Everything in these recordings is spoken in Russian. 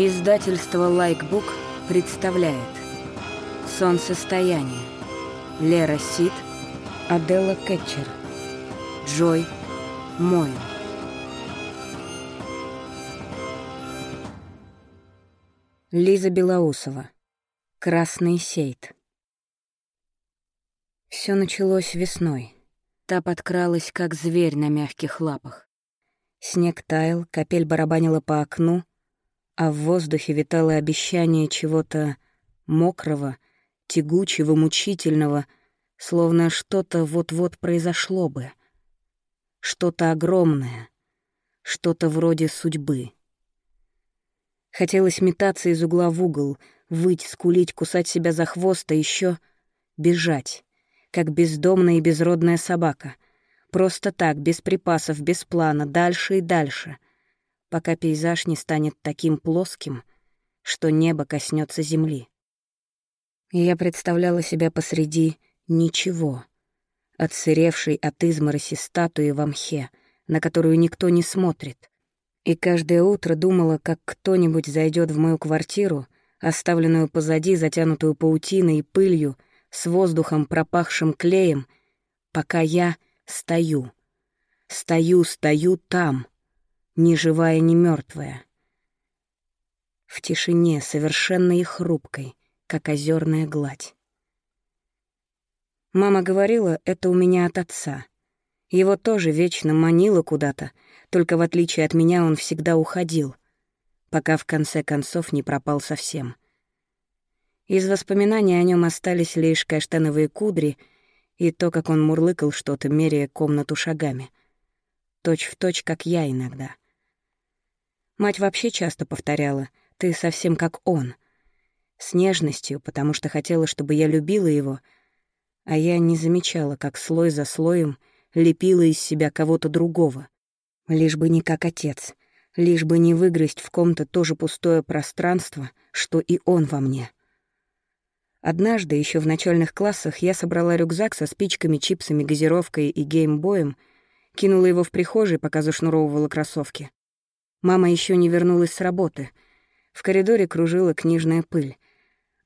Издательство «Лайкбук» представляет Солнцестояние Лера Сид, Аделла Кетчер Джой Моин Лиза Белоусова Красный сейт Все началось весной. Та подкралась, как зверь на мягких лапах. Снег таял, капель барабанила по окну, а в воздухе витало обещание чего-то мокрого, тягучего, мучительного, словно что-то вот-вот произошло бы. Что-то огромное, что-то вроде судьбы. Хотелось метаться из угла в угол, выть, скулить, кусать себя за хвост, а еще бежать, как бездомная и безродная собака. Просто так, без припасов, без плана, дальше и дальше — пока пейзаж не станет таким плоским, что небо коснется земли. И я представляла себя посреди ничего, отсыревшей от измороси статуи в мхе, на которую никто не смотрит. И каждое утро думала, как кто-нибудь зайдет в мою квартиру, оставленную позади, затянутую паутиной и пылью, с воздухом, пропахшим клеем, пока я стою. Стою, стою там — ни живая, ни мертвая. В тишине, совершенно и хрупкой, как озерная гладь. Мама говорила, это у меня от отца. Его тоже вечно манило куда-то, только в отличие от меня он всегда уходил, пока в конце концов не пропал совсем. Из воспоминаний о нем остались лишь каштановые кудри и то, как он мурлыкал что-то, меряя комнату шагами. Точь в точь, как я иногда — Мать вообще часто повторяла «ты совсем как он». С нежностью, потому что хотела, чтобы я любила его, а я не замечала, как слой за слоем лепила из себя кого-то другого. Лишь бы не как отец, лишь бы не выгрызть в ком-то то же пустое пространство, что и он во мне. Однажды, еще в начальных классах, я собрала рюкзак со спичками, чипсами, газировкой и геймбоем, кинула его в прихожей, пока зашнуровывала кроссовки. Мама еще не вернулась с работы. В коридоре кружила книжная пыль.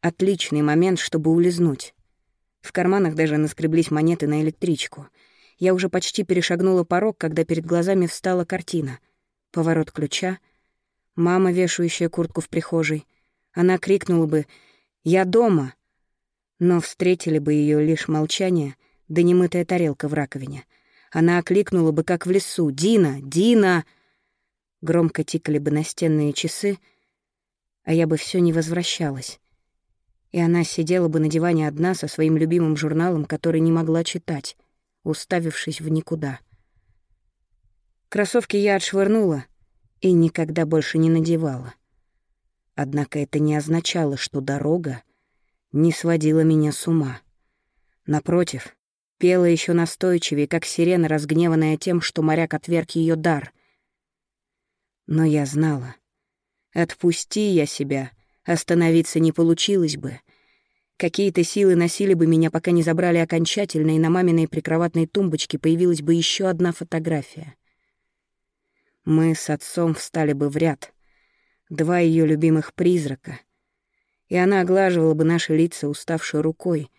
Отличный момент, чтобы улизнуть. В карманах даже наскреблись монеты на электричку. Я уже почти перешагнула порог, когда перед глазами встала картина. Поворот ключа, мама, вешающая куртку в прихожей. Она крикнула бы «Я дома!» Но встретили бы ее лишь молчание, да немытая тарелка в раковине. Она окликнула бы, как в лесу «Дина! Дина!» Громко тикали бы настенные часы, а я бы все не возвращалась. И она сидела бы на диване одна со своим любимым журналом, который не могла читать, уставившись в никуда. Кроссовки я отшвырнула и никогда больше не надевала. Однако это не означало, что дорога не сводила меня с ума. Напротив, пела еще настойчивее, как сирена, разгневанная тем, что моряк отверг ее дар — но я знала. Отпусти я себя, остановиться не получилось бы. Какие-то силы носили бы меня, пока не забрали окончательно, и на маминой прикроватной тумбочке появилась бы еще одна фотография. Мы с отцом встали бы в ряд. Два ее любимых призрака. И она оглаживала бы наши лица уставшей рукой.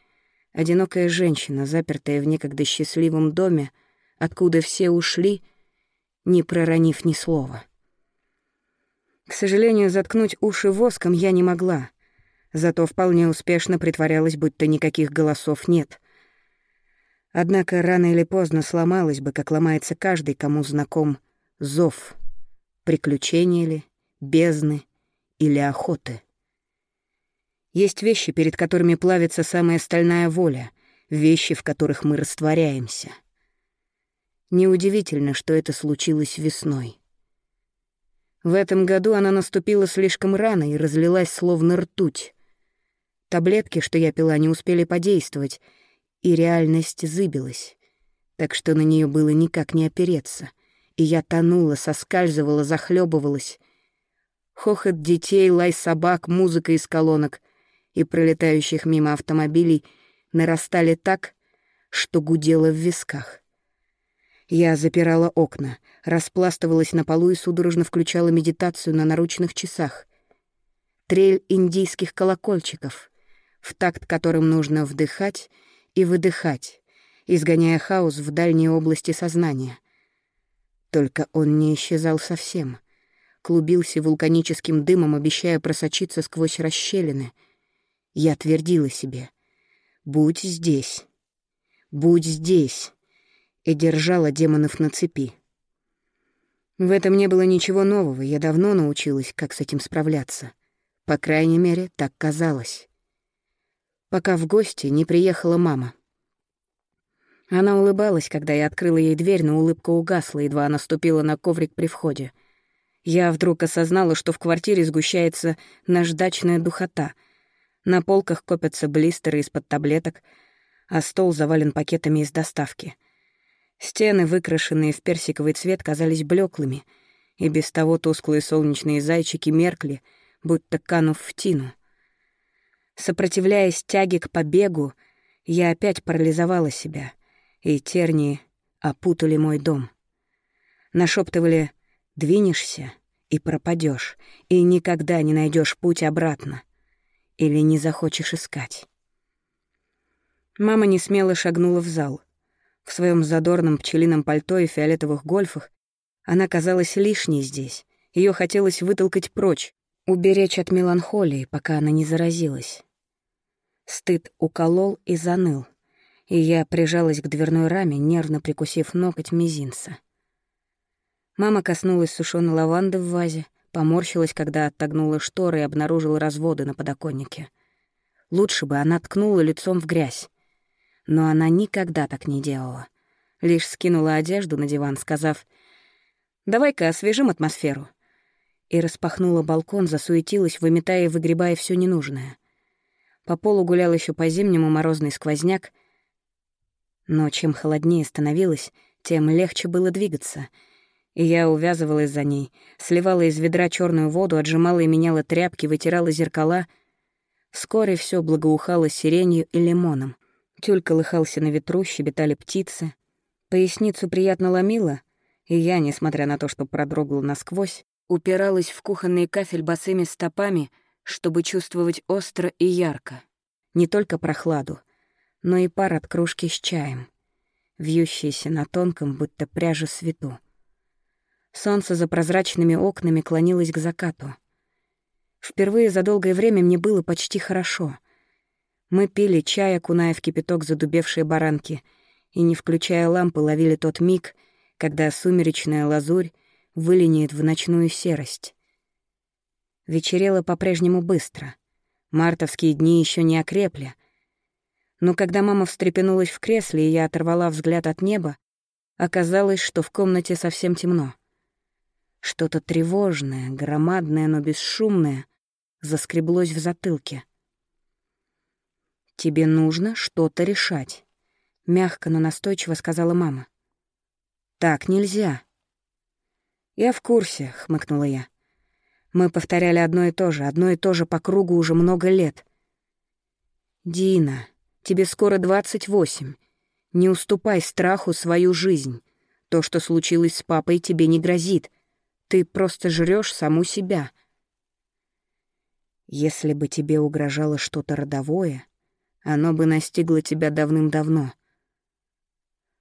Одинокая женщина, запертая в некогда счастливом доме, откуда все ушли, не проронив ни слова. К сожалению, заткнуть уши воском я не могла. Зато вполне успешно притворялась, будто никаких голосов нет. Однако рано или поздно сломалась бы, как ломается каждый, кому знаком зов. Приключения ли, бездны или охоты. Есть вещи, перед которыми плавится самая стальная воля, вещи, в которых мы растворяемся. Неудивительно, что это случилось весной. В этом году она наступила слишком рано и разлилась словно ртуть. Таблетки, что я пила, не успели подействовать, и реальность зыбилась, так что на нее было никак не опереться, и я тонула, соскальзывала, захлебывалась. Хохот детей, лай собак, музыка из колонок и пролетающих мимо автомобилей нарастали так, что гудело в висках. Я запирала окна, распластывалась на полу и судорожно включала медитацию на наручных часах. трель индийских колокольчиков, в такт которым нужно вдыхать и выдыхать, изгоняя хаос в дальние области сознания. Только он не исчезал совсем. Клубился вулканическим дымом, обещая просочиться сквозь расщелины. Я твердила себе «Будь здесь, будь здесь», и держала демонов на цепи. В этом не было ничего нового, я давно научилась, как с этим справляться. По крайней мере, так казалось. Пока в гости не приехала мама. Она улыбалась, когда я открыла ей дверь, но улыбка угасла, едва она ступила на коврик при входе. Я вдруг осознала, что в квартире сгущается наждачная духота. На полках копятся блистеры из-под таблеток, а стол завален пакетами из доставки. Стены, выкрашенные в персиковый цвет, казались блеклыми, и без того тусклые солнечные зайчики меркли, будто канув в тину. Сопротивляясь тяге к побегу, я опять парализовала себя, и тернии опутали мой дом. Нашептывали «двинешься» и пропадешь, и никогда не найдешь путь обратно, или не захочешь искать. Мама не смело шагнула в зал — в своем задорном пчелином пальто и фиолетовых гольфах она казалась лишней здесь. Ее хотелось вытолкать прочь, уберечь от меланхолии, пока она не заразилась. Стыд уколол и заныл, и я прижалась к дверной раме, нервно прикусив ноготь мизинца. Мама коснулась сушеной лаванды в вазе, поморщилась, когда оттогнула шторы и обнаружила разводы на подоконнике. Лучше бы она ткнула лицом в грязь но она никогда так не делала. Лишь скинула одежду на диван, сказав «Давай-ка освежим атмосферу». И распахнула балкон, засуетилась, выметая и выгребая все ненужное. По полу гулял еще по-зимнему морозный сквозняк, но чем холоднее становилось, тем легче было двигаться. И я увязывалась за ней, сливала из ведра черную воду, отжимала и меняла тряпки, вытирала зеркала. Вскоре все благоухало сиренью и лимоном. Тюль колыхался на ветру, щебетали птицы. Поясницу приятно ломило, и я, несмотря на то, что продрогла насквозь, упиралась в кухонный кафель босыми стопами, чтобы чувствовать остро и ярко. Не только прохладу, но и пар от кружки с чаем, вьющийся на тонком, будто пряжа свету. Солнце за прозрачными окнами клонилось к закату. Впервые за долгое время мне было почти хорошо. Мы пили чай, окуная в кипяток задубевшие баранки, и, не включая лампы, ловили тот миг, когда сумеречная лазурь выленит в ночную серость. Вечерело по-прежнему быстро. Мартовские дни еще не окрепли. Но когда мама встрепенулась в кресле, и я оторвала взгляд от неба, оказалось, что в комнате совсем темно. Что-то тревожное, громадное, но бесшумное заскреблось в затылке — «Тебе нужно что-то решать», — мягко, но настойчиво сказала мама. «Так нельзя». «Я в курсе», — хмыкнула я. «Мы повторяли одно и то же, одно и то же по кругу уже много лет». «Дина, тебе скоро двадцать восемь. Не уступай страху свою жизнь. То, что случилось с папой, тебе не грозит. Ты просто жрешь саму себя». «Если бы тебе угрожало что-то родовое, оно бы настигло тебя давным-давно.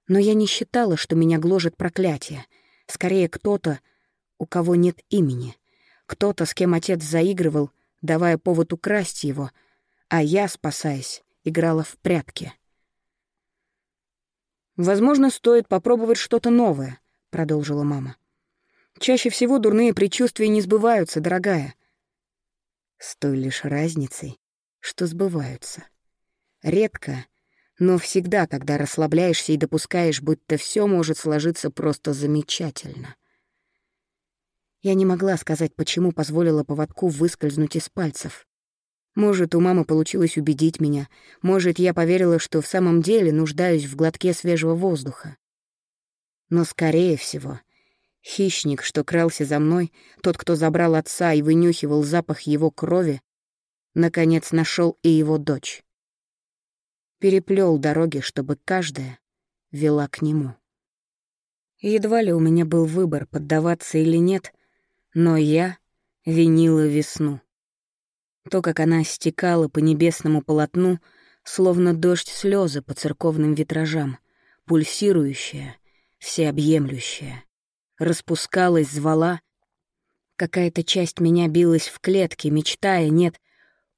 Но я не считала, что меня гложет проклятие. Скорее, кто-то, у кого нет имени. Кто-то, с кем отец заигрывал, давая повод украсть его, а я, спасаясь, играла в прятки. «Возможно, стоит попробовать что-то новое», — продолжила мама. «Чаще всего дурные предчувствия не сбываются, дорогая». С той лишь разницей, что сбываются. Редко, но всегда, когда расслабляешься и допускаешь, будто все может сложиться просто замечательно. Я не могла сказать, почему позволила поводку выскользнуть из пальцев. Может, у мамы получилось убедить меня, может, я поверила, что в самом деле нуждаюсь в глотке свежего воздуха. Но, скорее всего, хищник, что крался за мной, тот, кто забрал отца и вынюхивал запах его крови, наконец нашел и его дочь переплел дороги, чтобы каждая вела к нему. Едва ли у меня был выбор, поддаваться или нет, но я винила весну. То, как она стекала по небесному полотну, словно дождь слезы по церковным витражам, пульсирующая, всеобъемлющая. Распускалась, звала. Какая-то часть меня билась в клетке, мечтая, нет,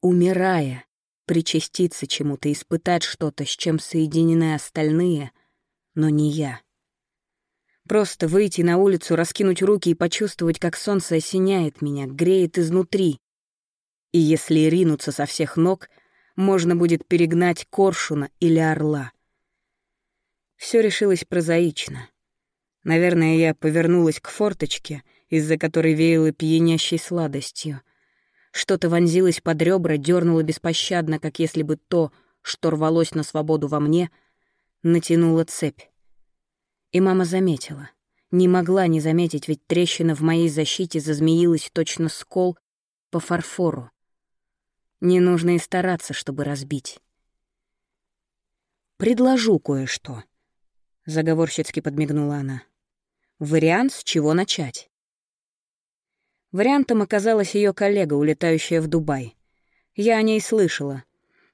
умирая, причаститься чему-то, испытать что-то, с чем соединены остальные, но не я. Просто выйти на улицу, раскинуть руки и почувствовать, как солнце осеняет меня, греет изнутри. И если ринуться со всех ног, можно будет перегнать коршуна или орла. Все решилось прозаично. Наверное, я повернулась к форточке, из-за которой веяло пьянящей сладостью. Что-то вонзилось под ребра, дернуло беспощадно, как если бы то, что рвалось на свободу во мне, натянуло цепь. И мама заметила. Не могла не заметить, ведь трещина в моей защите зазмеилась точно скол по фарфору. Не нужно и стараться, чтобы разбить. «Предложу кое-что», — заговорщицки подмигнула она. «Вариант, с чего начать». Вариантом оказалась ее коллега, улетающая в Дубай. Я о ней слышала.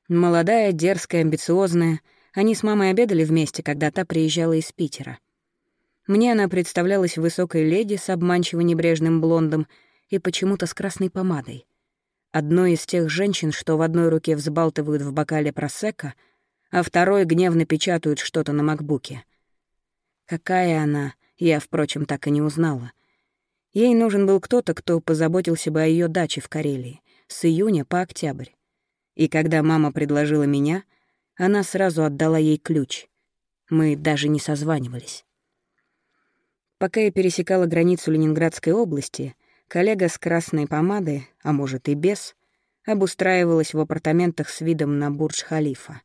Молодая, дерзкая, амбициозная. Они с мамой обедали вместе, когда та приезжала из Питера. Мне она представлялась высокой леди с обманчиво небрежным блондом и почему-то с красной помадой. Одной из тех женщин, что в одной руке взбалтывают в бокале просека, а второй гневно печатают что-то на макбуке. Какая она, я, впрочем, так и не узнала. Ей нужен был кто-то, кто позаботился бы о ее даче в Карелии с июня по октябрь. И когда мама предложила меня, она сразу отдала ей ключ. Мы даже не созванивались. Пока я пересекала границу Ленинградской области, коллега с красной помадой, а может и без, обустраивалась в апартаментах с видом на Бурдж-Халифа.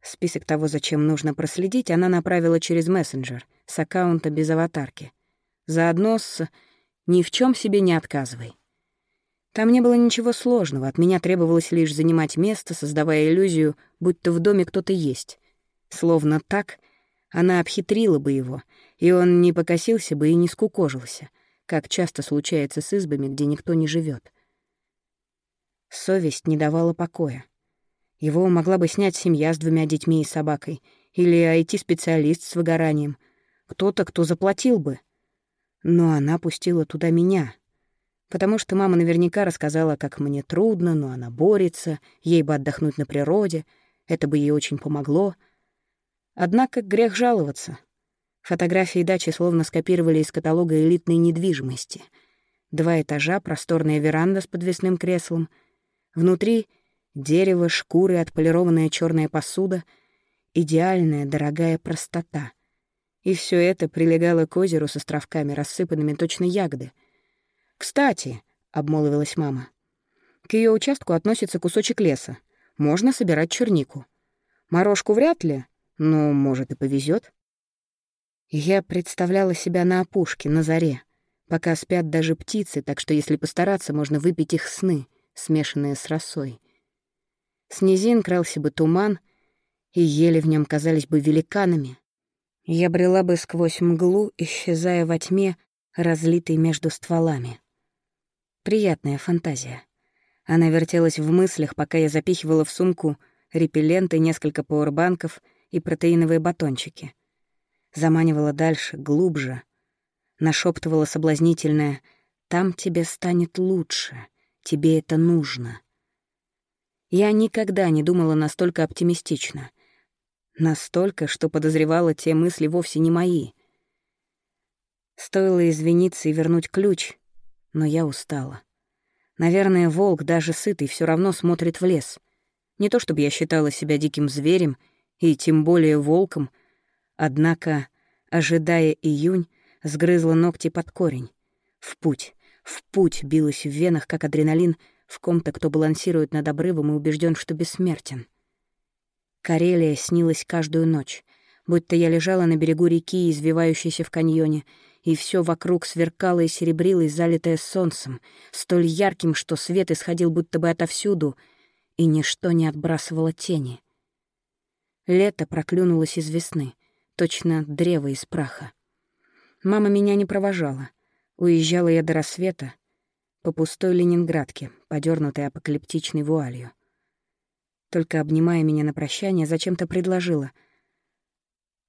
Список того, зачем нужно проследить, она направила через мессенджер с аккаунта без аватарки. Заодно с «ни в чем себе не отказывай». Там не было ничего сложного, от меня требовалось лишь занимать место, создавая иллюзию, будто в доме кто-то есть. Словно так она обхитрила бы его, и он не покосился бы и не скукожился, как часто случается с избами, где никто не живет. Совесть не давала покоя. Его могла бы снять семья с двумя детьми и собакой, или IT-специалист с выгоранием, кто-то, кто заплатил бы. Но она пустила туда меня, потому что мама наверняка рассказала, как мне трудно, но она борется, ей бы отдохнуть на природе, это бы ей очень помогло — Однако грех жаловаться. Фотографии дачи словно скопировали из каталога элитной недвижимости. Два этажа, просторная веранда с подвесным креслом. Внутри — дерево, шкуры, отполированная черная посуда, идеальная дорогая простота. И все это прилегало к озеру с островками, рассыпанными точно ягоды. «Кстати», — обмолвилась мама, — «к ее участку относится кусочек леса. Можно собирать чернику. Морожку вряд ли, ну, может, и повезет. Я представляла себя на опушке, на заре, пока спят даже птицы, так что если постараться, можно выпить их сны, смешанные с росой. С низин крался бы туман, и ели в нем казались бы великанами. Я брела бы сквозь мглу, исчезая во тьме, разлитой между стволами. Приятная фантазия. Она вертелась в мыслях, пока я запихивала в сумку репелленты, несколько пауэрбанков — и протеиновые батончики. Заманивала дальше, глубже. Нашептывала соблазнительное «Там тебе станет лучше, тебе это нужно». Я никогда не думала настолько оптимистично. Настолько, что подозревала, те мысли вовсе не мои. Стоило извиниться и вернуть ключ, но я устала. Наверное, волк, даже сытый, все равно смотрит в лес. Не то чтобы я считала себя диким зверем и тем более волком, однако, ожидая июнь, сгрызла ногти под корень. В путь, в путь билась в венах, как адреналин, в ком-то, кто балансирует над обрывом и убежден, что бессмертен. Карелия снилась каждую ночь, будто я лежала на берегу реки, извивающейся в каньоне, и все вокруг сверкало и серебрилось, залитое солнцем, столь ярким, что свет исходил будто бы отовсюду, и ничто не отбрасывало тени. Лето проклюнулось из весны, точно древо из праха. Мама меня не провожала. Уезжала я до рассвета. по пустой Ленинградке, подернутой апокалиптичной вуалью. Только обнимая меня на прощание, зачем-то предложила.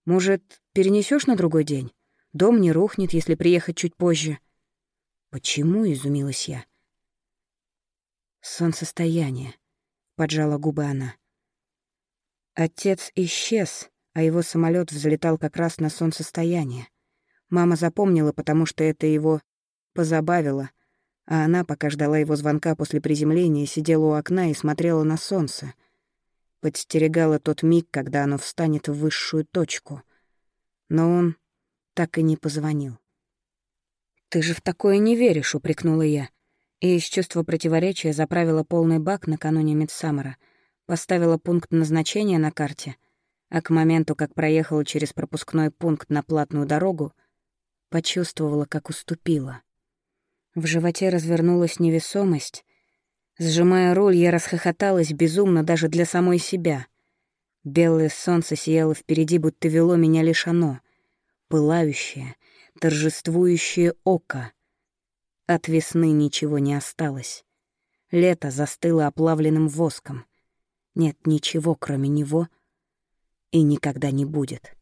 «Может, перенесешь на другой день? Дом не рухнет, если приехать чуть позже». «Почему?» — изумилась я. «Солнцестояние», — поджала губы она. Отец исчез, а его самолет взлетал как раз на солнцестояние. Мама запомнила, потому что это его позабавило, а она, пока ждала его звонка после приземления, сидела у окна и смотрела на солнце. Подстерегала тот миг, когда оно встанет в высшую точку. Но он так и не позвонил. «Ты же в такое не веришь», — упрекнула я. И из чувства противоречия заправила полный бак накануне Мидсаммера, поставила пункт назначения на карте, а к моменту, как проехала через пропускной пункт на платную дорогу, почувствовала, как уступила. В животе развернулась невесомость. Сжимая руль, я расхохоталась безумно даже для самой себя. Белое солнце сияло впереди, будто вело меня лишь оно. Пылающее, торжествующее око. От весны ничего не осталось. Лето застыло оплавленным воском. Нет ничего, кроме него, и никогда не будет.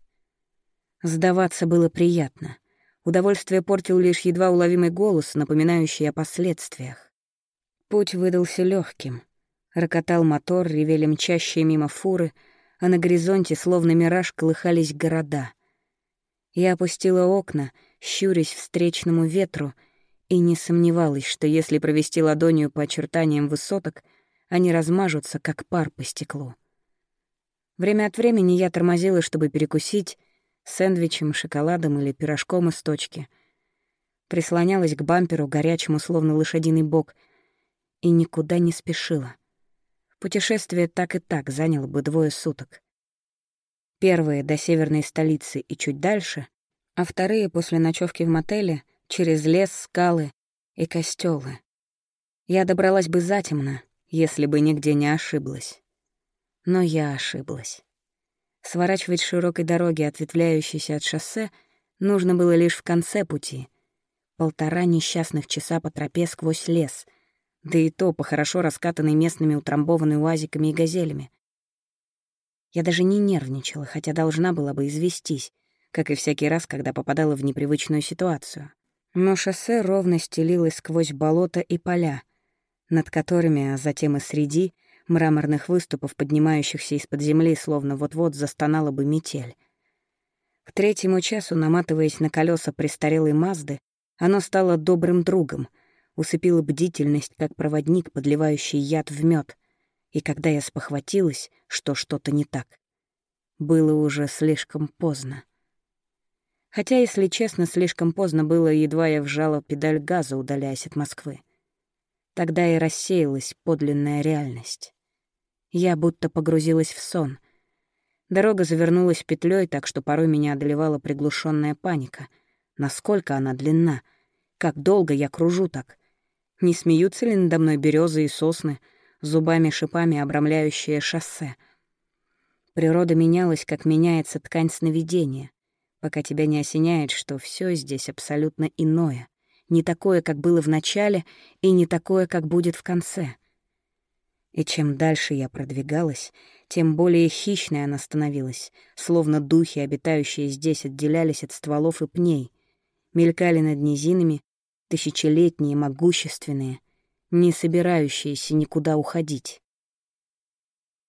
Сдаваться было приятно. Удовольствие портил лишь едва уловимый голос, напоминающий о последствиях. Путь выдался легким. Рокотал мотор, ревели мчащие мимо фуры, а на горизонте, словно мираж, колыхались города. Я опустила окна, щурясь встречному ветру, и не сомневалась, что если провести ладонью по очертаниям высоток, они размажутся, как пар по стеклу. Время от времени я тормозила, чтобы перекусить, сэндвичем, шоколадом или пирожком из точки. Прислонялась к бамперу, горячему, словно лошадиный бок, и никуда не спешила. Путешествие так и так заняло бы двое суток. Первые — до северной столицы и чуть дальше, а вторые — после ночевки в мотеле — через лес, скалы и костёлы. Я добралась бы затемно, если бы нигде не ошиблась. Но я ошиблась. Сворачивать широкой дороги, ответвляющейся от шоссе, нужно было лишь в конце пути. Полтора несчастных часа по тропе сквозь лес, да и то по хорошо раскатанной местными утрамбованной уазиками и газелями. Я даже не нервничала, хотя должна была бы известись, как и всякий раз, когда попадала в непривычную ситуацию. Но шоссе ровно стелилось сквозь болото и поля, над которыми, а затем и среди — мраморных выступов, поднимающихся из-под земли, словно вот-вот застонала бы метель. К третьему часу, наматываясь на колеса престарелой Мазды, оно стало добрым другом, усыпило бдительность, как проводник, подливающий яд в мед. И когда я спохватилась, что что-то не так, было уже слишком поздно. Хотя, если честно, слишком поздно было, едва я вжала педаль газа, удаляясь от Москвы. Тогда и рассеялась подлинная реальность. Я будто погрузилась в сон. Дорога завернулась петлей, так что порой меня одолевала приглушенная паника. Насколько она длинна? Как долго я кружу так? Не смеются ли надо мной березы и сосны, зубами-шипами обрамляющие шоссе? Природа менялась, как меняется ткань сновидения, пока тебя не осеняет, что все здесь абсолютно иное, не такое, как было в начале, и не такое, как будет в конце — и чем дальше я продвигалась, тем более хищной она становилась, словно духи, обитающие здесь, отделялись от стволов и пней, мелькали над низинами, тысячелетние, могущественные, не собирающиеся никуда уходить.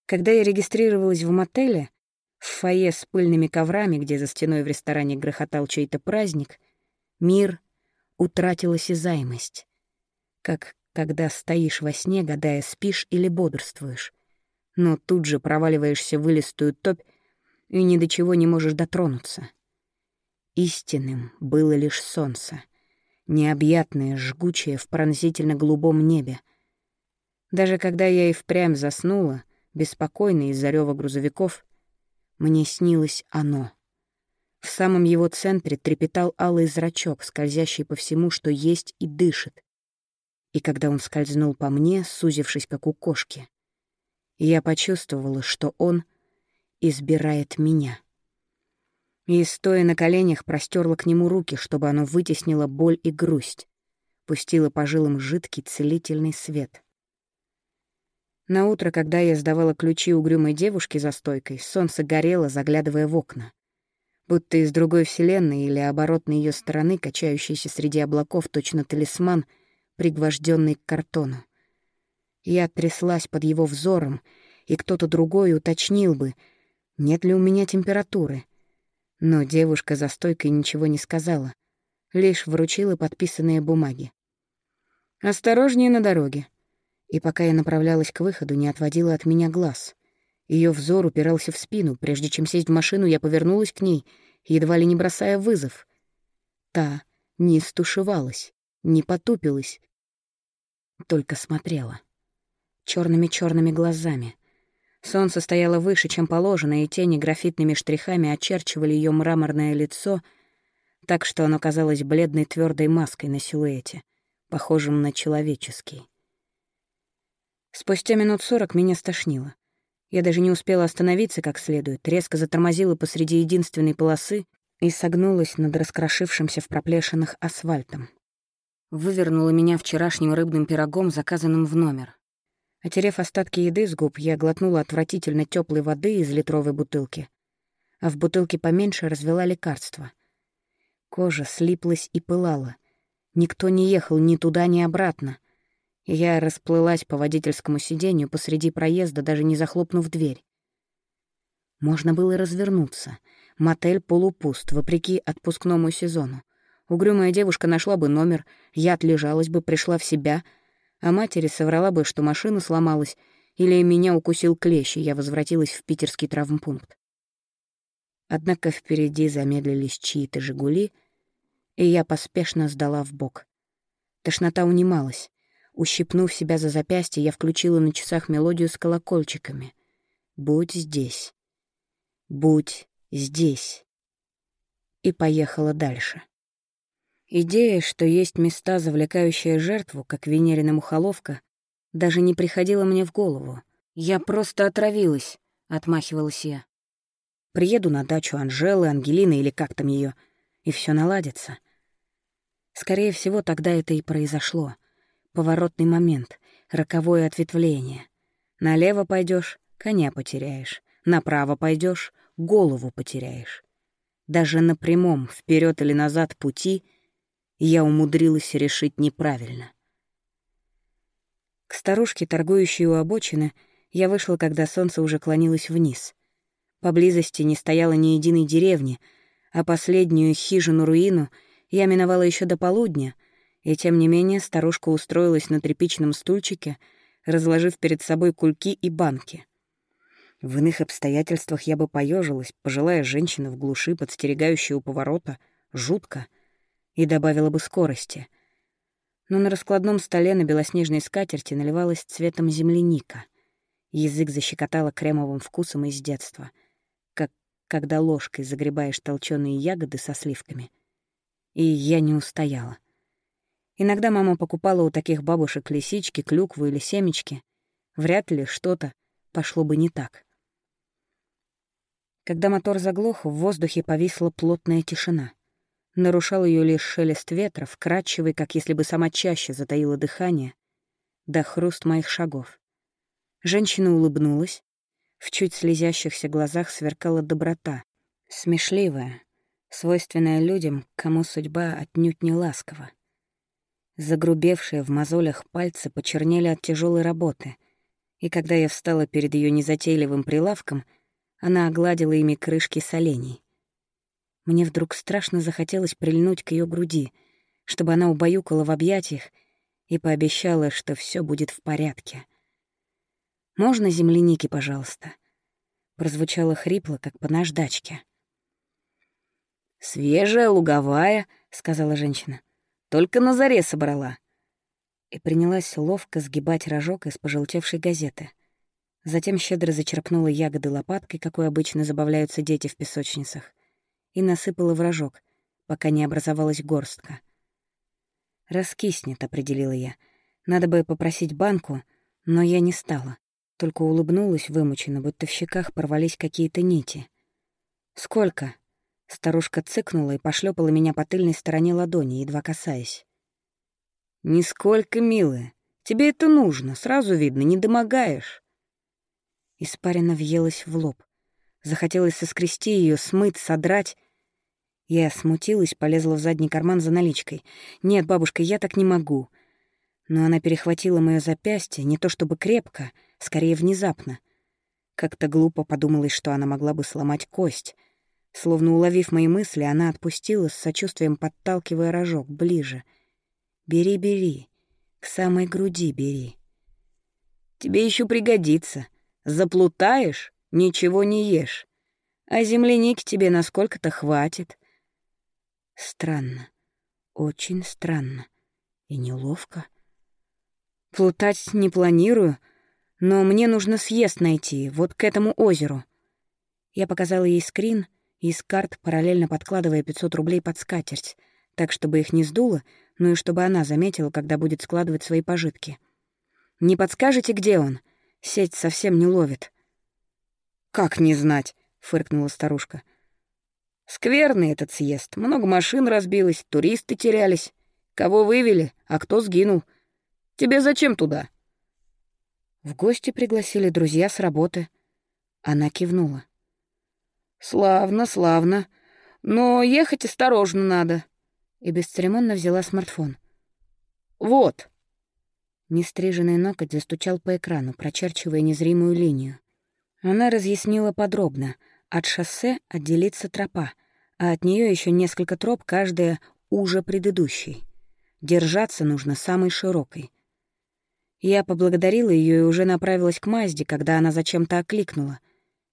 Когда я регистрировалась в мотеле, в фойе с пыльными коврами, где за стеной в ресторане грохотал чей-то праздник, мир утратил осязаемость, как когда стоишь во сне, гадая, спишь или бодрствуешь. Но тут же проваливаешься в илистую топь и ни до чего не можешь дотронуться. Истинным было лишь солнце, необъятное, жгучее в пронзительно-голубом небе. Даже когда я и впрямь заснула, беспокойно из-за рёва грузовиков, мне снилось оно. В самом его центре трепетал алый зрачок, скользящий по всему, что есть и дышит и когда он скользнул по мне, сузившись, как у кошки, я почувствовала, что он избирает меня. И, стоя на коленях, простерла к нему руки, чтобы оно вытеснило боль и грусть. пустила по жилам жидкий целительный свет. На утро, когда я сдавала ключи угрюмой девушке за стойкой, солнце горело, заглядывая в окна. Будто из другой вселенной или оборотной ее стороны, качающийся среди облаков точно талисман, пригвожденный к картону. Я тряслась под его взором, и кто-то другой уточнил бы, нет ли у меня температуры. Но девушка за стойкой ничего не сказала, лишь вручила подписанные бумаги. «Осторожнее на дороге», и пока я направлялась к выходу, не отводила от меня глаз. Ее взор упирался в спину. Прежде чем сесть в машину, я повернулась к ней, едва ли не бросая вызов. Та не стушевалась, не потупилась, только смотрела. черными черными глазами. Солнце стояло выше, чем положено, и тени графитными штрихами очерчивали ее мраморное лицо, так что оно казалось бледной твердой маской на силуэте, похожим на человеческий. Спустя минут сорок меня стошнило. Я даже не успела остановиться как следует, резко затормозила посреди единственной полосы и согнулась над раскрошившимся в проплешинах асфальтом. Вывернула меня вчерашним рыбным пирогом, заказанным в номер. Отерев остатки еды с губ, я глотнула отвратительно теплой воды из литровой бутылки, а в бутылке поменьше развела лекарство. Кожа слиплась и пылала. Никто не ехал ни туда, ни обратно — я расплылась по водительскому сиденью посреди проезда, даже не захлопнув дверь. Можно было развернуться. Мотель полупуст, вопреки отпускному сезону. Угрюмая девушка нашла бы номер, я отлежалась бы, пришла в себя, а матери соврала бы, что машина сломалась, или меня укусил клещ, и я возвратилась в питерский травмпункт. Однако впереди замедлились чьи-то «Жигули», и я поспешно сдала в бок. Тошнота унималась. Ущипнув себя за запястье, я включила на часах мелодию с колокольчиками. «Будь здесь. Будь здесь». И поехала дальше. Идея, что есть места, завлекающие жертву, как Венерина мухоловка, даже не приходила мне в голову. «Я просто отравилась», — отмахивалась я. «Приеду на дачу Анжелы, Ангелины или как там ее, и все наладится». Скорее всего, тогда это и произошло — Поворотный момент, роковое ответвление. Налево пойдешь, коня потеряешь. Направо пойдешь, голову потеряешь. Даже на прямом, вперед или назад пути я умудрилась решить неправильно. К старушке, торгующей у обочины, я вышла, когда солнце уже клонилось вниз. Поблизости не стояло ни единой деревни, а последнюю хижину-руину я миновала еще до полудня — и тем не менее старушка устроилась на тряпичном стульчике, разложив перед собой кульки и банки. В иных обстоятельствах я бы поежилась, пожилая женщина в глуши, подстерегающая у поворота, жутко, и добавила бы скорости. Но на раскладном столе на белоснежной скатерти наливалась цветом земляника. Язык защекотало кремовым вкусом из детства, как когда ложкой загребаешь толченые ягоды со сливками. И я не устояла — Иногда мама покупала у таких бабушек лисички, клюкву или семечки. Вряд ли что-то пошло бы не так. Когда мотор заглох, в воздухе повисла плотная тишина. Нарушал ее лишь шелест ветра, вкрадчивый, как если бы сама чаще затаила дыхание, да хруст моих шагов. Женщина улыбнулась. В чуть слезящихся глазах сверкала доброта, смешливая, свойственная людям, кому судьба отнюдь не ласкова. Загрубевшие в мозолях пальцы почернели от тяжелой работы, и когда я встала перед ее незатейливым прилавком, она огладила ими крышки солений. Мне вдруг страшно захотелось прильнуть к ее груди, чтобы она убаюкала в объятиях и пообещала, что все будет в порядке. «Можно земляники, пожалуйста?» Прозвучало хрипло, как по наждачке. «Свежая, луговая», — сказала женщина. Только на заре собрала». И принялась ловко сгибать рожок из пожелтевшей газеты. Затем щедро зачерпнула ягоды лопаткой, какой обычно забавляются дети в песочницах, и насыпала в рожок, пока не образовалась горстка. «Раскиснет», — определила я. «Надо бы попросить банку, но я не стала, только улыбнулась вымученно, будто в щеках порвались какие-то нити. «Сколько?» Старушка цыкнула и пошлепала меня по тыльной стороне ладони, едва касаясь. «Нисколько, милая. Тебе это нужно, сразу видно, не домогаешь». Испарина въелась в лоб. Захотелось соскрести ее, смыть, содрать. Я смутилась, полезла в задний карман за наличкой. «Нет, бабушка, я так не могу». Но она перехватила моё запястье, не то чтобы крепко, скорее внезапно. Как-то глупо подумалось, что она могла бы сломать кость. Словно уловив мои мысли, она отпустила, с сочувствием подталкивая рожок ближе. «Бери, бери, к самой груди бери. Тебе еще пригодится. Заплутаешь — ничего не ешь. А земляники тебе насколько-то хватит». Странно, очень странно и неловко. Плутать не планирую, но мне нужно съезд найти, вот к этому озеру. Я показала ей скрин из карт, параллельно подкладывая 500 рублей под скатерть, так, чтобы их не сдуло, но и чтобы она заметила, когда будет складывать свои пожитки. «Не подскажете, где он? Сеть совсем не ловит». «Как не знать?» — фыркнула старушка. «Скверный этот съезд. Много машин разбилось, туристы терялись. Кого вывели, а кто сгинул. Тебе зачем туда?» В гости пригласили друзья с работы. Она кивнула. «Славно, славно. Но ехать осторожно надо». И бесцеремонно взяла смартфон. «Вот». Нестриженный ноготь застучал по экрану, прочерчивая незримую линию. Она разъяснила подробно. От шоссе отделится тропа, а от нее еще несколько троп, каждая уже предыдущей. Держаться нужно самой широкой. Я поблагодарила ее и уже направилась к Мазде, когда она зачем-то окликнула.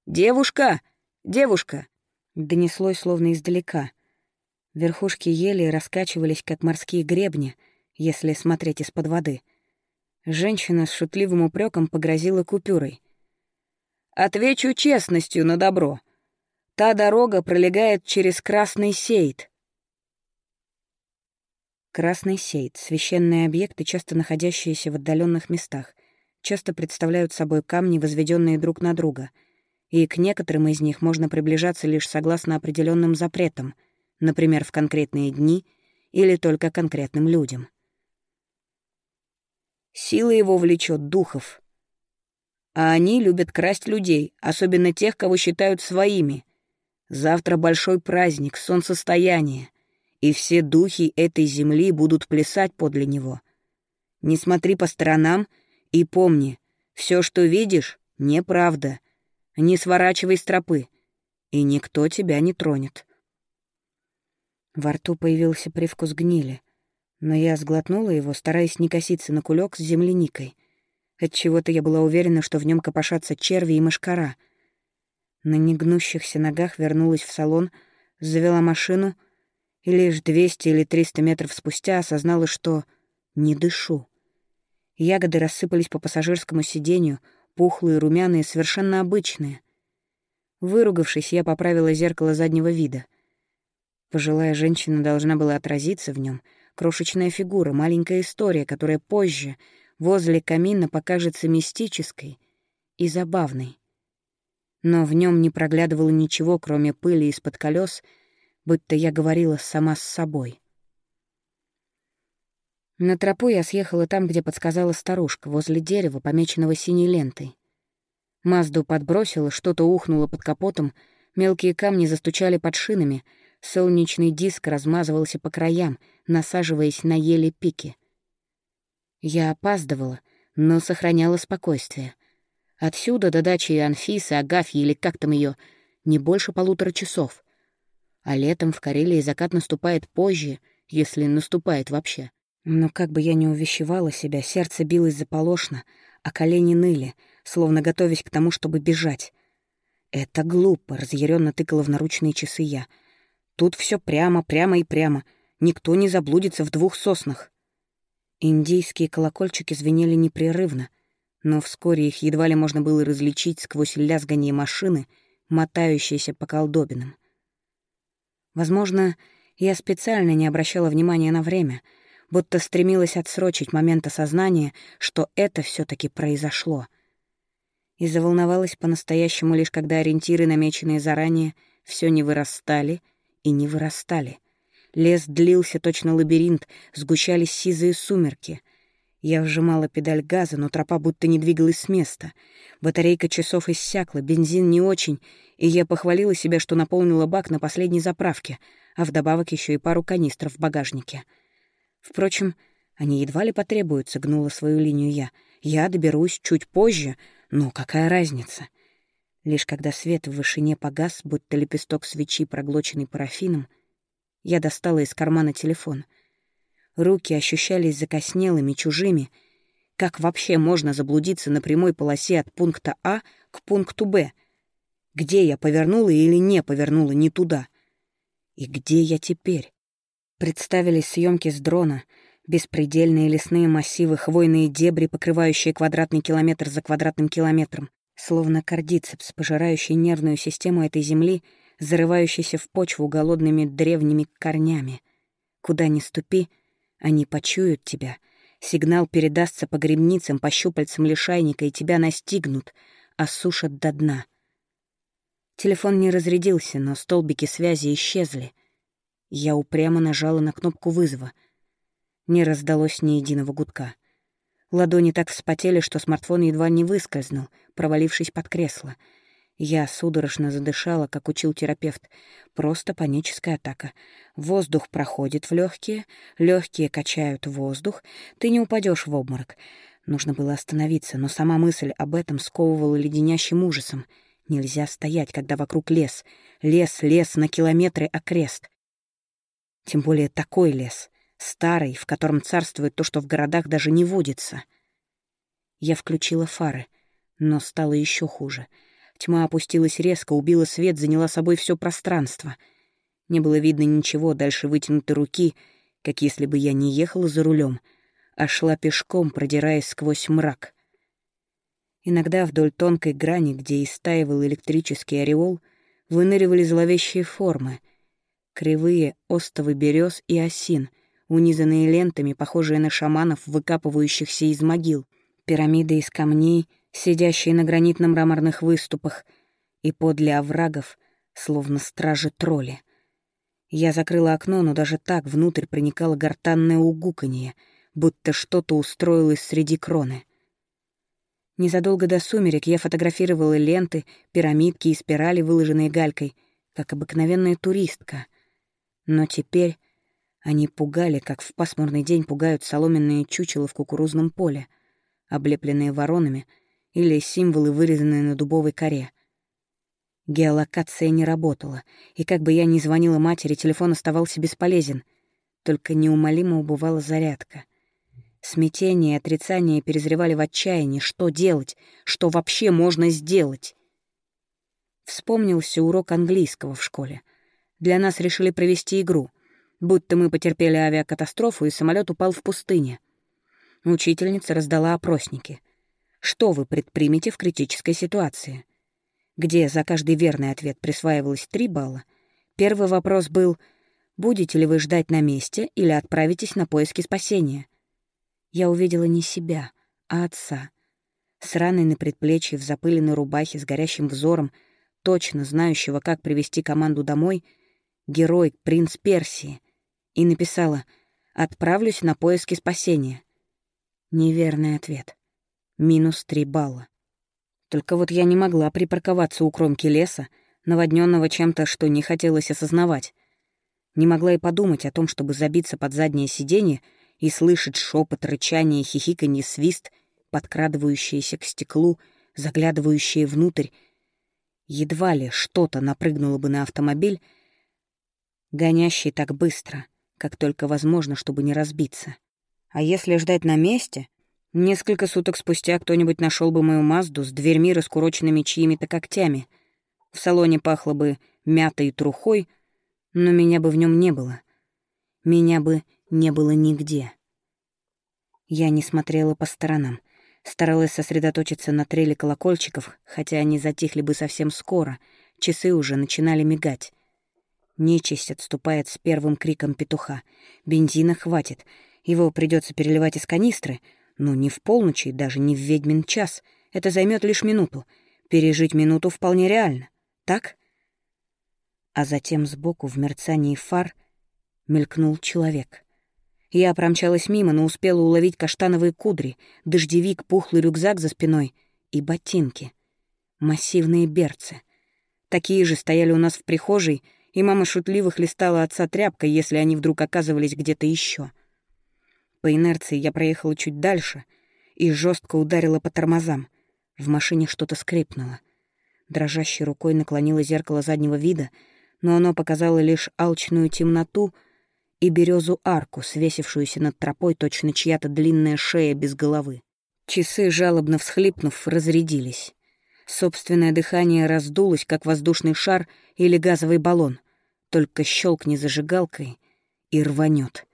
«Девушка! Девушка!» Донеслось словно издалека. Верхушки ели раскачивались, как морские гребни, если смотреть из-под воды. Женщина с шутливым упреком погрозила купюрой. «Отвечу честностью на добро. Та дорога пролегает через Красный Сейт. Красный сейт — священные объекты, часто находящиеся в отдаленных местах, часто представляют собой камни, возведенные друг на друга, и к некоторым из них можно приближаться лишь согласно определенным запретам, например, в конкретные дни или только конкретным людям. Сила его влечет духов. А они любят красть людей, особенно тех, кого считают своими. Завтра большой праздник, солнцестояние и все духи этой земли будут плясать подле него. Не смотри по сторонам и помни, все, что видишь, неправда. Не сворачивай с тропы, и никто тебя не тронет. Во рту появился привкус гнили, но я сглотнула его, стараясь не коситься на кулек с земляникой. Отчего-то я была уверена, что в нем копошатся черви и мышкара. На негнущихся ногах вернулась в салон, завела машину — и лишь 200 или 300 метров спустя осознала, что не дышу. Ягоды рассыпались по пассажирскому сиденью, пухлые, румяные, совершенно обычные. Выругавшись, я поправила зеркало заднего вида. Пожилая женщина должна была отразиться в нем, крошечная фигура, маленькая история, которая позже, возле камина, покажется мистической и забавной. Но в нем не проглядывало ничего, кроме пыли из-под колес — будто я говорила сама с собой. На тропу я съехала там, где подсказала старушка, возле дерева, помеченного синей лентой. Мазду подбросила, что-то ухнуло под капотом, мелкие камни застучали под шинами, солнечный диск размазывался по краям, насаживаясь на еле пики. Я опаздывала, но сохраняла спокойствие. Отсюда до дачи Анфисы, Агафьи или как там ее, не больше полутора часов а летом в Карелии закат наступает позже, если наступает вообще. Но как бы я ни увещевала себя, сердце билось заполошно, а колени ныли, словно готовясь к тому, чтобы бежать. «Это глупо», — разъяренно тыкала в наручные часы я. «Тут все прямо, прямо и прямо. Никто не заблудится в двух соснах». Индийские колокольчики звенели непрерывно, но вскоре их едва ли можно было различить сквозь лязгание машины, мотающейся по колдобинам. Возможно, я специально не обращала внимания на время, будто стремилась отсрочить момент осознания, что это все таки произошло. И заволновалась по-настоящему лишь когда ориентиры, намеченные заранее, все не вырастали и не вырастали. Лес длился точно лабиринт, сгущались сизые сумерки. Я вжимала педаль газа, но тропа будто не двигалась с места. Батарейка часов иссякла, бензин не очень, и я похвалила себя, что наполнила бак на последней заправке, а вдобавок еще и пару канистров в багажнике. Впрочем, они едва ли потребуются, гнула свою линию я. Я доберусь чуть позже, но какая разница? Лишь когда свет в вышине погас, будто лепесток свечи, проглоченный парафином, я достала из кармана телефон. Руки ощущались закоснелыми, чужими. Как вообще можно заблудиться на прямой полосе от пункта А к пункту Б? Где я повернула или не повернула не туда? И где я теперь? Представились съемки с дрона — Беспредельные лесные массивы, хвойные дебри, покрывающие квадратный километр за квадратным километром, словно кардицепс, пожирающий нервную систему этой земли, зарывающийся в почву голодными древними корнями. Куда ни ступи, они почуют тебя. Сигнал передастся по гребницам, по щупальцам лишайника, и тебя настигнут, осушат до дна. Телефон не разрядился, но столбики связи исчезли. Я упрямо нажала на кнопку вызова — не раздалось ни единого гудка. Ладони так вспотели, что смартфон едва не выскользнул, провалившись под кресло. Я судорожно задышала, как учил терапевт. Просто паническая атака. Воздух проходит в легкие, легкие качают воздух, ты не упадешь в обморок. Нужно было остановиться, но сама мысль об этом сковывала леденящим ужасом. Нельзя стоять, когда вокруг лес. Лес, лес на километры окрест. Тем более такой лес старый, в котором царствует то, что в городах даже не водится. Я включила фары, но стало еще хуже. Тьма опустилась резко, убила свет, заняла собой все пространство. Не было видно ничего дальше вытянутой руки, как если бы я не ехала за рулем, а шла пешком, продираясь сквозь мрак. Иногда вдоль тонкой грани, где истаивал электрический ореол, выныривали зловещие формы — кривые остовы берез и осин — унизанные лентами, похожие на шаманов, выкапывающихся из могил, пирамиды из камней, сидящие на гранитно-мраморных выступах, и подле оврагов, словно стражи-тролли. Я закрыла окно, но даже так внутрь проникало гортанное угуканье, будто что-то устроилось среди кроны. Незадолго до сумерек я фотографировала ленты, пирамидки и спирали, выложенные галькой, как обыкновенная туристка. Но теперь они пугали, как в пасмурный день пугают соломенные чучела в кукурузном поле, облепленные воронами или символы, вырезанные на дубовой коре. Геолокация не работала, и как бы я ни звонила матери, телефон оставался бесполезен, только неумолимо убывала зарядка. Смятение и отрицание перезревали в отчаянии. Что делать? Что вообще можно сделать? Вспомнился урок английского в школе. Для нас решили провести игру — будто мы потерпели авиакатастрофу, и самолет упал в пустыне. Учительница раздала опросники. Что вы предпримете в критической ситуации? Где за каждый верный ответ присваивалось три балла. Первый вопрос был «Будете ли вы ждать на месте или отправитесь на поиски спасения?» Я увидела не себя, а отца. С раной на предплечье, в запыленной рубахе, с горящим взором, точно знающего, как привести команду домой, герой, принц Персии, и написала «Отправлюсь на поиски спасения». Неверный ответ. Минус три балла. Только вот я не могла припарковаться у кромки леса, наводненного чем-то, что не хотелось осознавать. Не могла и подумать о том, чтобы забиться под заднее сиденье и слышать шепот, рычание, хихиканье, свист, подкрадывающиеся к стеклу, заглядывающие внутрь. Едва ли что-то напрыгнуло бы на автомобиль, гонящий так быстро — как только возможно, чтобы не разбиться. А если ждать на месте, несколько суток спустя кто-нибудь нашел бы мою Мазду с дверьми, раскуроченными чьими-то когтями. В салоне пахло бы мятой и трухой, но меня бы в нем не было. Меня бы не было нигде. Я не смотрела по сторонам, старалась сосредоточиться на треле колокольчиков, хотя они затихли бы совсем скоро, часы уже начинали мигать. Нечисть отступает с первым криком петуха. Бензина хватит. Его придется переливать из канистры, но не в полночь и даже не в ведьмин час. Это займет лишь минуту. Пережить минуту вполне реально. Так? А затем сбоку в мерцании фар Мелькнул человек. Я промчалась мимо, но успела уловить каштановые кудри, дождевик, пухлый рюкзак за спиной и ботинки. Массивные берцы. Такие же стояли у нас в прихожей, и мама шутливо хлестала отца тряпкой, если они вдруг оказывались где-то еще. По инерции я проехала чуть дальше и жестко ударила по тормозам. В машине что-то скрипнуло. Дрожащей рукой наклонила зеркало заднего вида, но оно показало лишь алчную темноту и березу арку, свесившуюся над тропой точно чья-то длинная шея без головы. Часы, жалобно всхлипнув, разрядились. Собственное дыхание раздулось, как воздушный шар или газовый баллон. Только щелкни зажигалкой и рванет.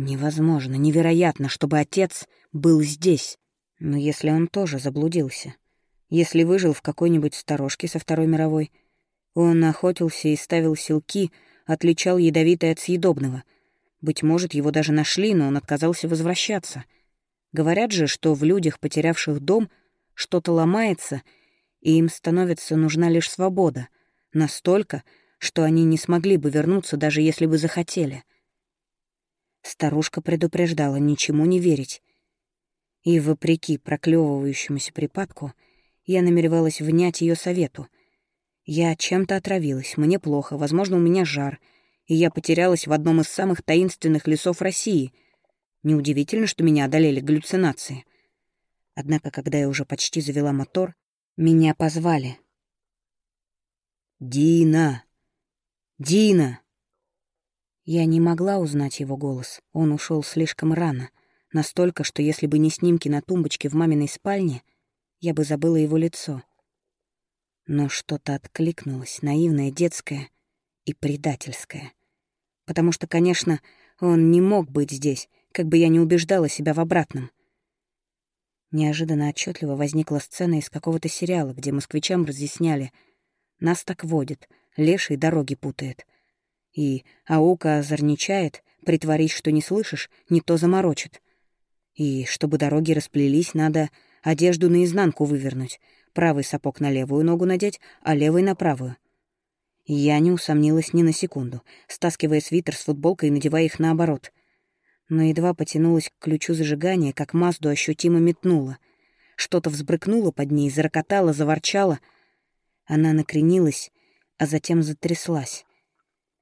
Невозможно, невероятно, чтобы отец был здесь. Но если он тоже заблудился, если выжил в какой-нибудь сторожке со Второй мировой, он охотился и ставил селки, отличал ядовитое от съедобного. Быть может, его даже нашли, но он отказался возвращаться. Говорят же, что в людях, потерявших дом, что-то ломается, и им становится нужна лишь свобода. Настолько, что они не смогли бы вернуться, даже если бы захотели. Старушка предупреждала ничему не верить. И, вопреки проклевывающемуся припадку, я намеревалась внять ее совету. Я чем-то отравилась, мне плохо, возможно, у меня жар, и я потерялась в одном из самых таинственных лесов России. Неудивительно, что меня одолели галлюцинации. Однако, когда я уже почти завела мотор, меня позвали. «Дина! Дина!» Я не могла узнать его голос. Он ушел слишком рано. Настолько, что если бы не снимки на тумбочке в маминой спальне, я бы забыла его лицо. Но что-то откликнулось, наивное, детское и предательское. Потому что, конечно, он не мог быть здесь, как бы я не убеждала себя в обратном. Неожиданно отчетливо возникла сцена из какого-то сериала, где москвичам разъясняли «Нас так водит, леший дороги путает». И Аука озорничает, притворись, что не слышишь, не то заморочит. И чтобы дороги расплелись, надо одежду наизнанку вывернуть, правый сапог на левую ногу надеть, а левый на правую. Я не усомнилась ни на секунду, стаскивая свитер с футболкой и надевая их наоборот. Но едва потянулась к ключу зажигания, как Мазду ощутимо метнула. Что-то взбрыкнуло под ней, зарокотало, заворчало. Она накренилась, а затем затряслась.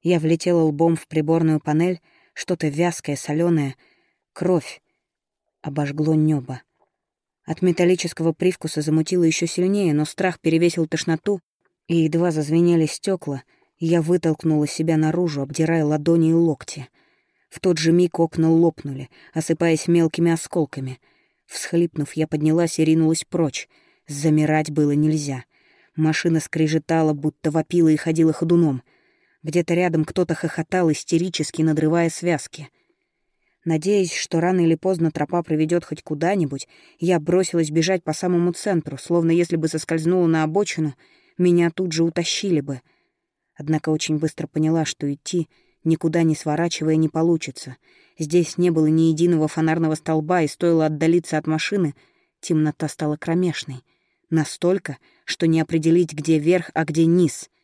Я влетела лбом в приборную панель, что-то вязкое, соленое, кровь. Обожгло небо. От металлического привкуса замутило еще сильнее, но страх перевесил тошноту, и едва зазвенели стекла, я вытолкнула себя наружу, обдирая ладони и локти. В тот же миг окна лопнули, осыпаясь мелкими осколками. Всхлипнув, я поднялась и ринулась прочь. Замирать было нельзя. Машина скрежетала, будто вопила и ходила ходуном — где-то рядом кто-то хохотал, истерически надрывая связки. Надеясь, что рано или поздно тропа приведет хоть куда-нибудь, я бросилась бежать по самому центру, словно если бы соскользнула на обочину, меня тут же утащили бы. Однако очень быстро поняла, что идти, никуда не сворачивая, не получится. Здесь не было ни единого фонарного столба, и стоило отдалиться от машины, темнота стала кромешной. Настолько, что не определить, где верх, а где низ —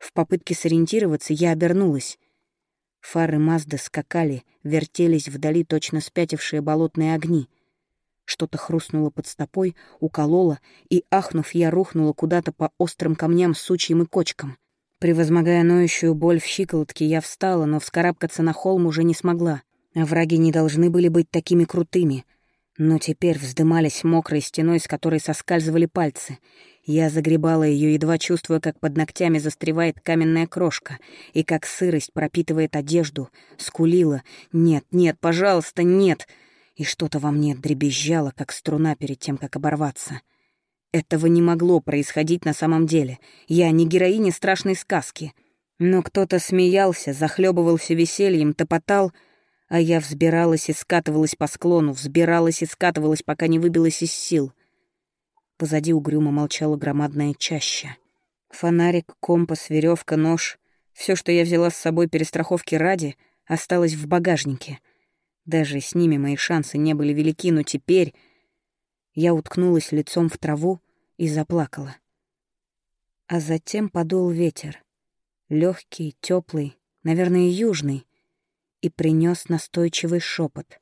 в попытке сориентироваться я обернулась. Фары Мазды скакали, вертелись вдали точно спятившие болотные огни. Что-то хрустнуло под стопой, укололо, и, ахнув, я рухнула куда-то по острым камням с сучьем и кочкам. Превозмогая ноющую боль в щиколотке, я встала, но вскарабкаться на холм уже не смогла. Враги не должны были быть такими крутыми — но теперь вздымались мокрой стеной, с которой соскальзывали пальцы. Я загребала ее, едва чувствуя, как под ногтями застревает каменная крошка, и как сырость пропитывает одежду, скулила «Нет, нет, пожалуйста, нет!» И что-то во мне дребезжало, как струна перед тем, как оборваться. Этого не могло происходить на самом деле. Я не героиня страшной сказки. Но кто-то смеялся, захлебывался весельем, топотал — а я взбиралась и скатывалась по склону, взбиралась и скатывалась, пока не выбилась из сил. Позади угрюмо молчала громадная чаща. Фонарик, компас, веревка, нож — все, что я взяла с собой перестраховки ради, осталось в багажнике. Даже с ними мои шансы не были велики, но теперь я уткнулась лицом в траву и заплакала. А затем подул ветер. легкий, теплый, наверное, южный, и принес настойчивый шепот.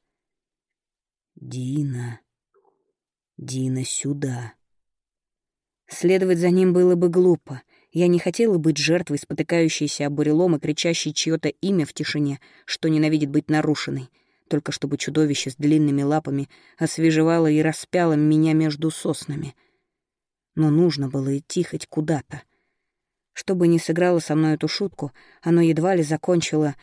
«Дина, Дина, сюда!» Следовать за ним было бы глупо. Я не хотела быть жертвой, спотыкающейся об бурелом и кричащей чьё-то имя в тишине, что ненавидит быть нарушенной, только чтобы чудовище с длинными лапами освежевало и распяло меня между соснами. Но нужно было идти хоть куда-то. Чтобы не сыграло со мной эту шутку, оно едва ли закончило...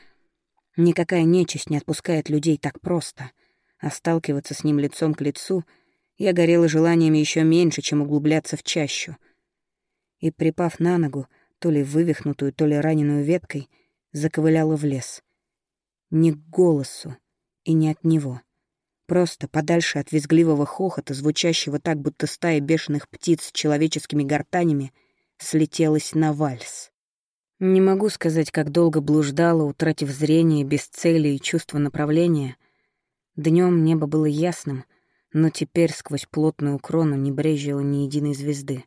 Никакая нечисть не отпускает людей так просто, а сталкиваться с ним лицом к лицу я горела желаниями еще меньше, чем углубляться в чащу — и, припав на ногу, то ли вывихнутую, то ли раненую веткой, заковыляла в лес. Не к голосу и не от него. Просто подальше от визгливого хохота, звучащего так, будто стая бешеных птиц с человеческими гортанями, слетелась на вальс. Не могу сказать, как долго блуждала, утратив зрение, без цели и чувства направления. Днем небо было ясным, но теперь сквозь плотную крону не брежило ни единой звезды.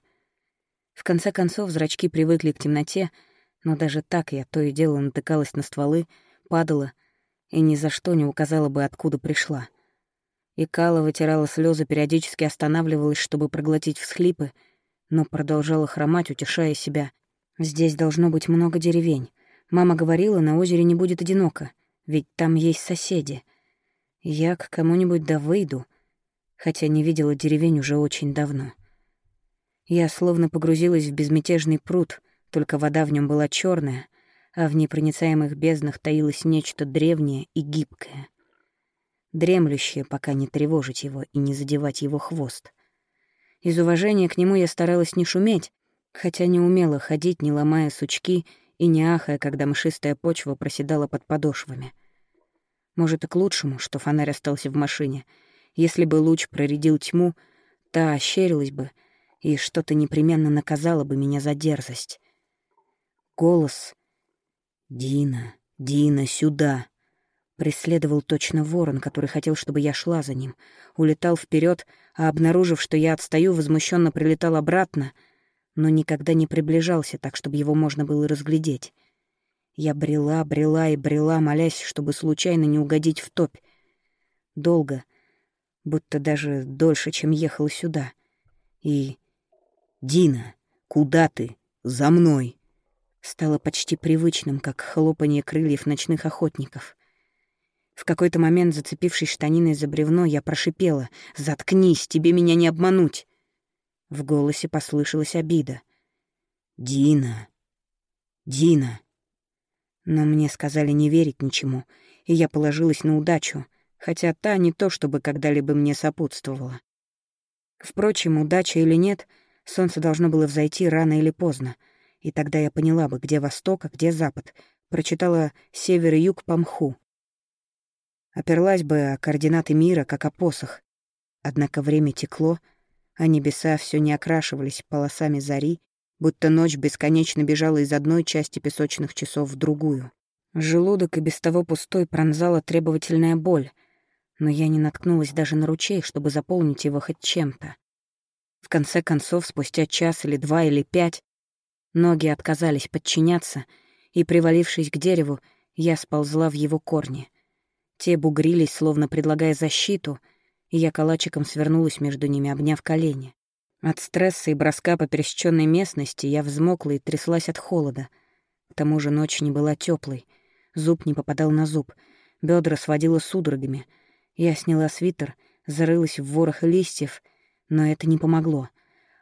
В конце концов, зрачки привыкли к темноте, но даже так я то и дело натыкалась на стволы, падала и ни за что не указала бы, откуда пришла. И Кала вытирала слезы, периодически останавливалась, чтобы проглотить всхлипы, но продолжала хромать, утешая себя. «Здесь должно быть много деревень. Мама говорила, на озере не будет одиноко, ведь там есть соседи. Я к кому-нибудь да выйду, хотя не видела деревень уже очень давно». Я словно погрузилась в безмятежный пруд, только вода в нем была черная, а в непроницаемых безднах таилось нечто древнее и гибкое. Дремлющее, пока не тревожить его и не задевать его хвост. Из уважения к нему я старалась не шуметь, хотя не умела ходить, не ломая сучки и не ахая, когда мшистая почва проседала под подошвами. Может, и к лучшему, что фонарь остался в машине. Если бы луч проредил тьму, та ощерилась бы — и что-то непременно наказало бы меня за дерзость. Голос «Дина, Дина, сюда!» преследовал точно ворон, который хотел, чтобы я шла за ним, улетал вперед, а, обнаружив, что я отстаю, возмущенно прилетал обратно, но никогда не приближался так, чтобы его можно было разглядеть. Я брела, брела и брела, молясь, чтобы случайно не угодить в топь. Долго, будто даже дольше, чем ехала сюда. И «Дина, куда ты? За мной!» Стало почти привычным, как хлопанье крыльев ночных охотников. В какой-то момент, зацепившись штаниной за бревно, я прошипела «Заткнись, тебе меня не обмануть!» В голосе послышалась обида. «Дина! Дина!» Но мне сказали не верить ничему, и я положилась на удачу, хотя та не то чтобы когда-либо мне сопутствовала. Впрочем, удача или нет — Солнце должно было взойти рано или поздно, и тогда я поняла бы, где восток, а где запад, прочитала север и юг по мху. Оперлась бы о координаты мира, как о посох. Однако время текло, а небеса все не окрашивались полосами зари, будто ночь бесконечно бежала из одной части песочных часов в другую. Желудок и без того пустой пронзала требовательная боль, но я не наткнулась даже на ручей, чтобы заполнить его хоть чем-то. В конце концов, спустя час или два или пять, ноги отказались подчиняться, и, привалившись к дереву, я сползла в его корни. Те бугрились, словно предлагая защиту, и я калачиком свернулась между ними, обняв колени. От стресса и броска по пересеченной местности я взмокла и тряслась от холода. К тому же ночь не была теплой, зуб не попадал на зуб, бедра сводило судорогами. Я сняла свитер, зарылась в ворох листьев — но это не помогло.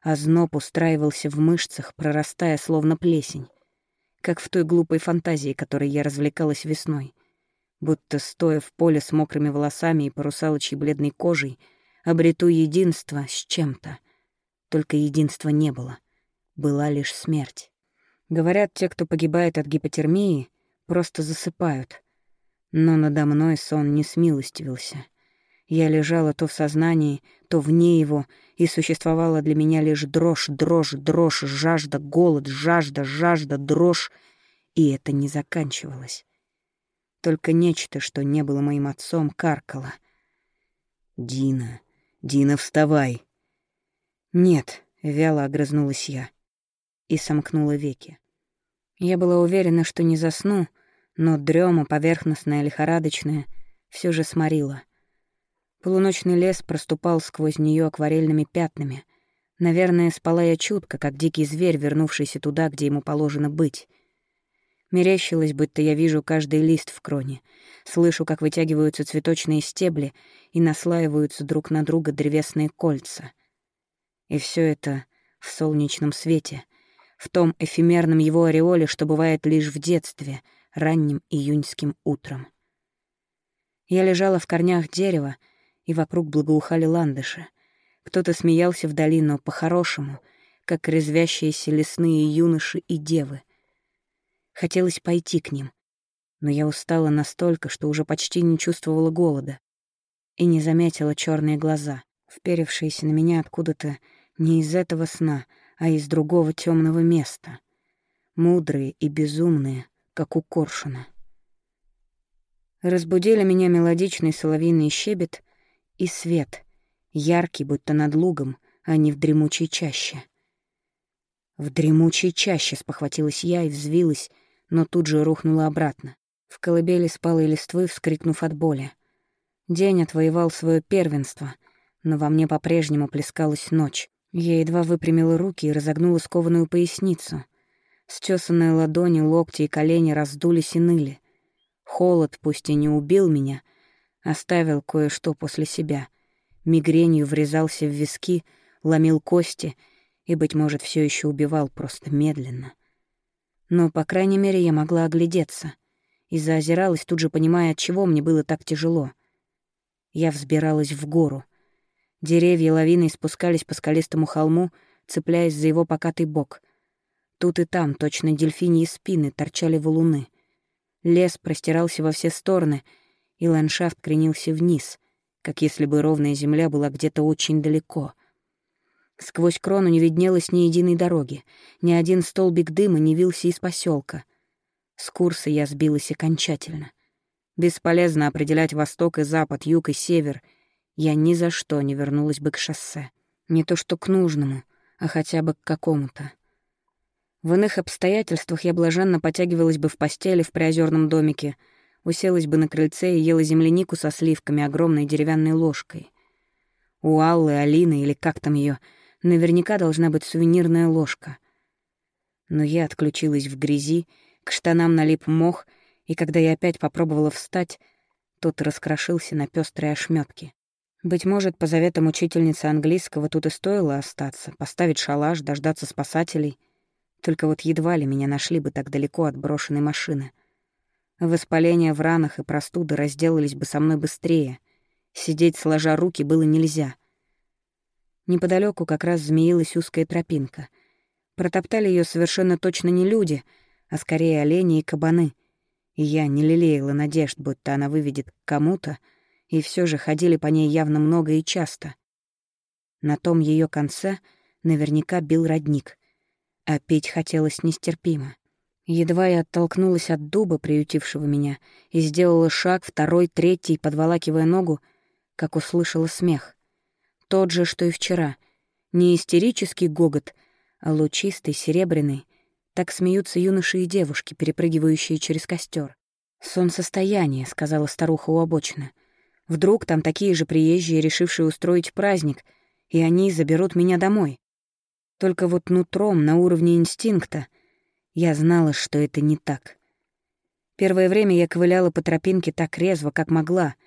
А зноб устраивался в мышцах, прорастая словно плесень. Как в той глупой фантазии, которой я развлекалась весной. Будто, стоя в поле с мокрыми волосами и порусалочьей бледной кожей, обрету единство с чем-то. Только единства не было. Была лишь смерть. Говорят, те, кто погибает от гипотермии, просто засыпают. Но надо мной сон не смилостивился. Я лежала то в сознании, то вне его, и существовала для меня лишь дрожь, дрожь, дрожь, жажда, голод, жажда, жажда, дрожь, и это не заканчивалось. Только нечто, что не было моим отцом, каркало. «Дина, Дина, вставай!» «Нет», — вяло огрызнулась я и сомкнула веки. Я была уверена, что не засну, Но дрема, поверхностная, лихорадочная, все же сморила. Полуночный лес проступал сквозь нее акварельными пятнами. Наверное, спала я чутко, как дикий зверь, вернувшийся туда, где ему положено быть. Мерещилось, будто я вижу каждый лист в кроне, слышу, как вытягиваются цветочные стебли и наслаиваются друг на друга древесные кольца. И все это в солнечном свете, в том эфемерном его ореоле, что бывает лишь в детстве, ранним июньским утром. Я лежала в корнях дерева, и вокруг благоухали ландыши. Кто-то смеялся вдали, но по-хорошему, как резвящиеся лесные юноши и девы. Хотелось пойти к ним, но я устала настолько, что уже почти не чувствовала голода и не заметила черные глаза, вперевшиеся на меня откуда-то не из этого сна, а из другого темного места. Мудрые и безумные, как у коршуна. Разбудили меня мелодичный соловьиный щебет и свет, яркий, будто над лугом, а не в дремучей чаще. В дремучей чаще спохватилась я и взвилась, но тут же рухнула обратно. В колыбели спала и листвы, вскрикнув от боли. День отвоевал свое первенство, но во мне по-прежнему плескалась ночь. Я едва выпрямила руки и разогнула скованную поясницу. Стесанные ладони, локти и колени раздулись и ныли. Холод, пусть и не убил меня, оставил кое-что после себя. Мигренью врезался в виски, ломил кости и, быть может, все еще убивал просто медленно. Но, по крайней мере, я могла оглядеться. И заозиралась, тут же понимая, от чего мне было так тяжело. Я взбиралась в гору. Деревья лавиной спускались по скалистому холму, цепляясь за его покатый бок. Тут и там, точно дельфиньи спины, торчали валуны. Лес простирался во все стороны, и ландшафт кренился вниз, как если бы ровная земля была где-то очень далеко — Сквозь крону не виднелось ни единой дороги, ни один столбик дыма не вился из поселка. С курса я сбилась окончательно. Бесполезно определять восток и запад, юг и север. Я ни за что не вернулась бы к шоссе. Не то что к нужному, а хотя бы к какому-то. В иных обстоятельствах я блаженно потягивалась бы в постели в приозерном домике, уселась бы на крыльце и ела землянику со сливками огромной деревянной ложкой. У Аллы, Алины или как там ее Наверняка должна быть сувенирная ложка. Но я отключилась в грязи, к штанам налип мох, и когда я опять попробовала встать, тот раскрошился на пестрые ошметки. Быть может, по заветам учительницы английского тут и стоило остаться, поставить шалаш, дождаться спасателей. Только вот едва ли меня нашли бы так далеко от брошенной машины. Воспаление в ранах и простуды разделались бы со мной быстрее. Сидеть сложа руки было нельзя — Неподалеку как раз змеилась узкая тропинка. Протоптали ее совершенно точно не люди, а скорее олени и кабаны. И я не лелеяла надежд, будто она выведет к кому-то, и все же ходили по ней явно много и часто. На том ее конце наверняка бил родник, а пить хотелось нестерпимо. Едва я оттолкнулась от дуба, приютившего меня, и сделала шаг, второй, третий, подволакивая ногу, как услышала смех. Тот же, что и вчера. Не истерический гогот, а лучистый, серебряный. Так смеются юноши и девушки, перепрыгивающие через костер. «Солнцестояние», — сказала старуха у обочины. «Вдруг там такие же приезжие, решившие устроить праздник, и они заберут меня домой». Только вот нутром, на уровне инстинкта, я знала, что это не так. Первое время я ковыляла по тропинке так резво, как могла —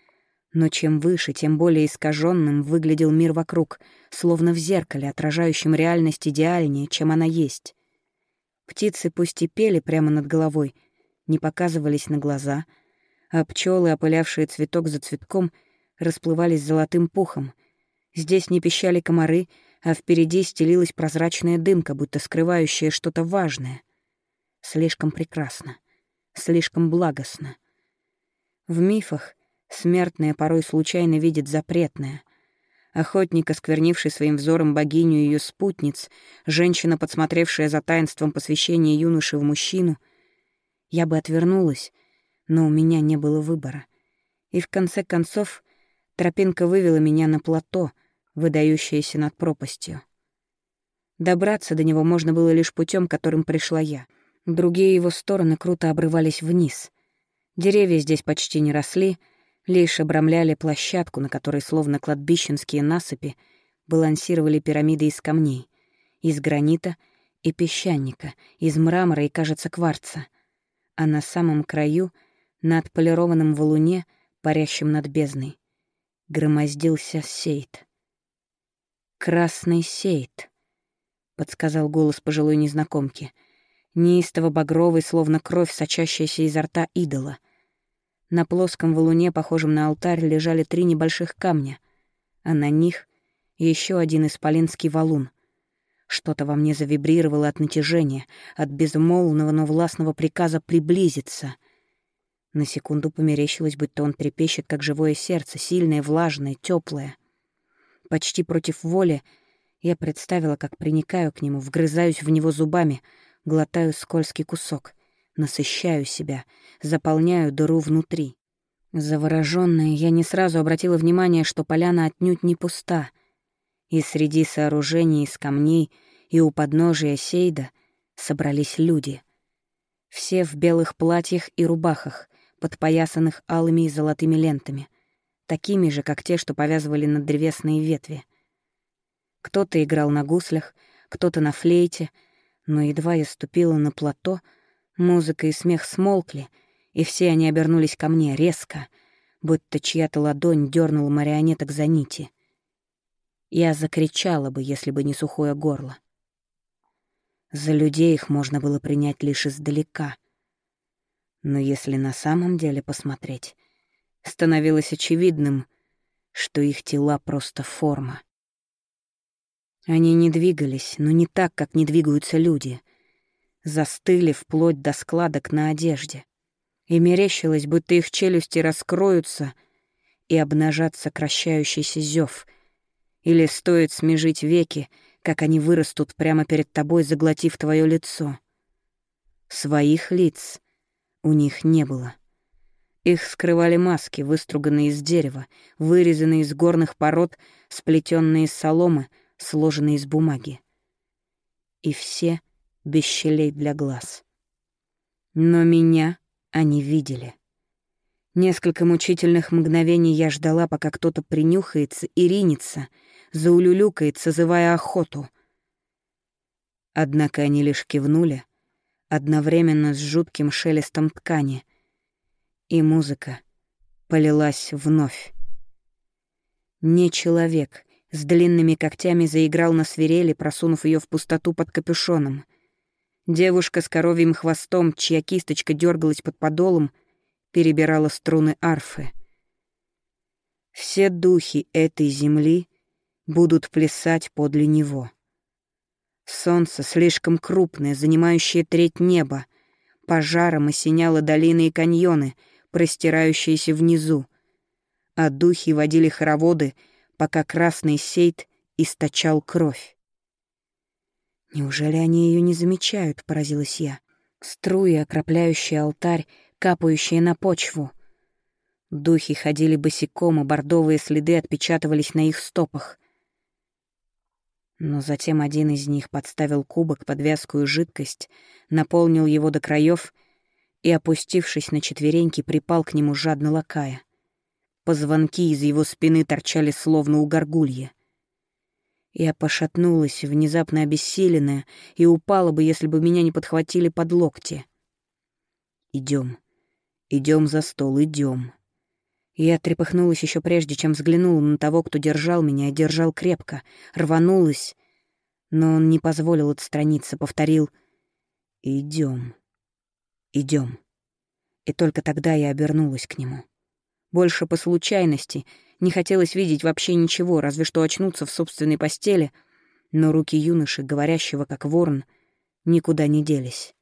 но чем выше, тем более искаженным выглядел мир вокруг, словно в зеркале, отражающем реальность идеальнее, чем она есть. Птицы пусть и пели прямо над головой, не показывались на глаза, а пчелы, опылявшие цветок за цветком, расплывались золотым пухом. Здесь не пищали комары, а впереди стелилась прозрачная дымка, будто скрывающая что-то важное. Слишком прекрасно, слишком благостно. В мифах Смертная порой случайно видит запретное. Охотник, осквернивший своим взором богиню и ее спутниц, женщина, подсмотревшая за таинством посвящения юноши в мужчину. Я бы отвернулась, но у меня не было выбора. И в конце концов тропинка вывела меня на плато, выдающееся над пропастью. Добраться до него можно было лишь путем, которым пришла я. Другие его стороны круто обрывались вниз — Деревья здесь почти не росли, лишь обрамляли площадку, на которой, словно кладбищенские насыпи, балансировали пирамиды из камней, из гранита и песчаника, из мрамора и, кажется, кварца. А на самом краю, на отполированном валуне, парящем над бездной, громоздился сейт. «Красный сейт», — подсказал голос пожилой незнакомки, неистово-багровый, словно кровь, сочащаяся изо рта идола. На плоском валуне, похожем на алтарь, лежали три небольших камня, а на них еще один исполинский валун. Что-то во мне завибрировало от натяжения, от безмолвного, но властного приказа приблизиться — на секунду померещилось, будто он трепещет, как живое сердце, сильное, влажное, теплое. Почти против воли я представила, как приникаю к нему, вгрызаюсь в него зубами, глотаю скользкий кусок, насыщаю себя, заполняю дыру внутри. Заворожённая, я не сразу обратила внимание, что поляна отнюдь не пуста, и среди сооружений из камней и у подножия Сейда собрались люди. Все в белых платьях и рубахах, подпоясанных алыми и золотыми лентами, такими же, как те, что повязывали на древесные ветви. Кто-то играл на гуслях, кто-то на флейте, но едва я ступила на плато, музыка и смех смолкли, и все они обернулись ко мне резко, будто чья-то ладонь дернула марионеток за нити. Я закричала бы, если бы не сухое горло. За людей их можно было принять лишь издалека — но если на самом деле посмотреть, становилось очевидным, что их тела просто форма. Они не двигались, но не так, как не двигаются люди. Застыли вплоть до складок на одежде. И мерещилось, будто их челюсти раскроются и обнажат сокращающийся зев. Или стоит смежить веки, как они вырастут прямо перед тобой, заглотив твое лицо. Своих лиц — у них не было. Их скрывали маски, выструганные из дерева, вырезанные из горных пород, сплетенные из соломы, сложенные из бумаги. И все без щелей для глаз. Но меня они видели. Несколько мучительных мгновений я ждала, пока кто-то принюхается и ринется, заулюлюкает, созывая охоту. Однако они лишь кивнули, одновременно с жутким шелестом ткани. И музыка полилась вновь. Не человек с длинными когтями заиграл на свирели, просунув ее в пустоту под капюшоном. Девушка с коровьим хвостом, чья кисточка дергалась под подолом, перебирала струны арфы. Все духи этой земли будут плясать подле него. Солнце слишком крупное, занимающее треть неба. Пожаром осеняло долины и каньоны, простирающиеся внизу. А духи водили хороводы, пока красный сейт источал кровь. «Неужели они ее не замечают?» — поразилась я. Струи, окропляющие алтарь, капающие на почву. Духи ходили босиком, а бордовые следы отпечатывались на их стопах. Но затем один из них подставил кубок под вязкую жидкость, наполнил его до краев и, опустившись на четвереньки, припал к нему жадно лакая. Позвонки из его спины торчали словно у горгулья. Я пошатнулась, внезапно обессиленная, и упала бы, если бы меня не подхватили под локти. Идем, идем за стол, идем. Я трепыхнулась еще прежде, чем взглянула на того, кто держал меня, и держал крепко, рванулась. Но он не позволил отстраниться, повторил «Идем, идем». И только тогда я обернулась к нему. Больше по случайности, не хотелось видеть вообще ничего, разве что очнуться в собственной постели, но руки юноши, говорящего как ворон, никуда не делись.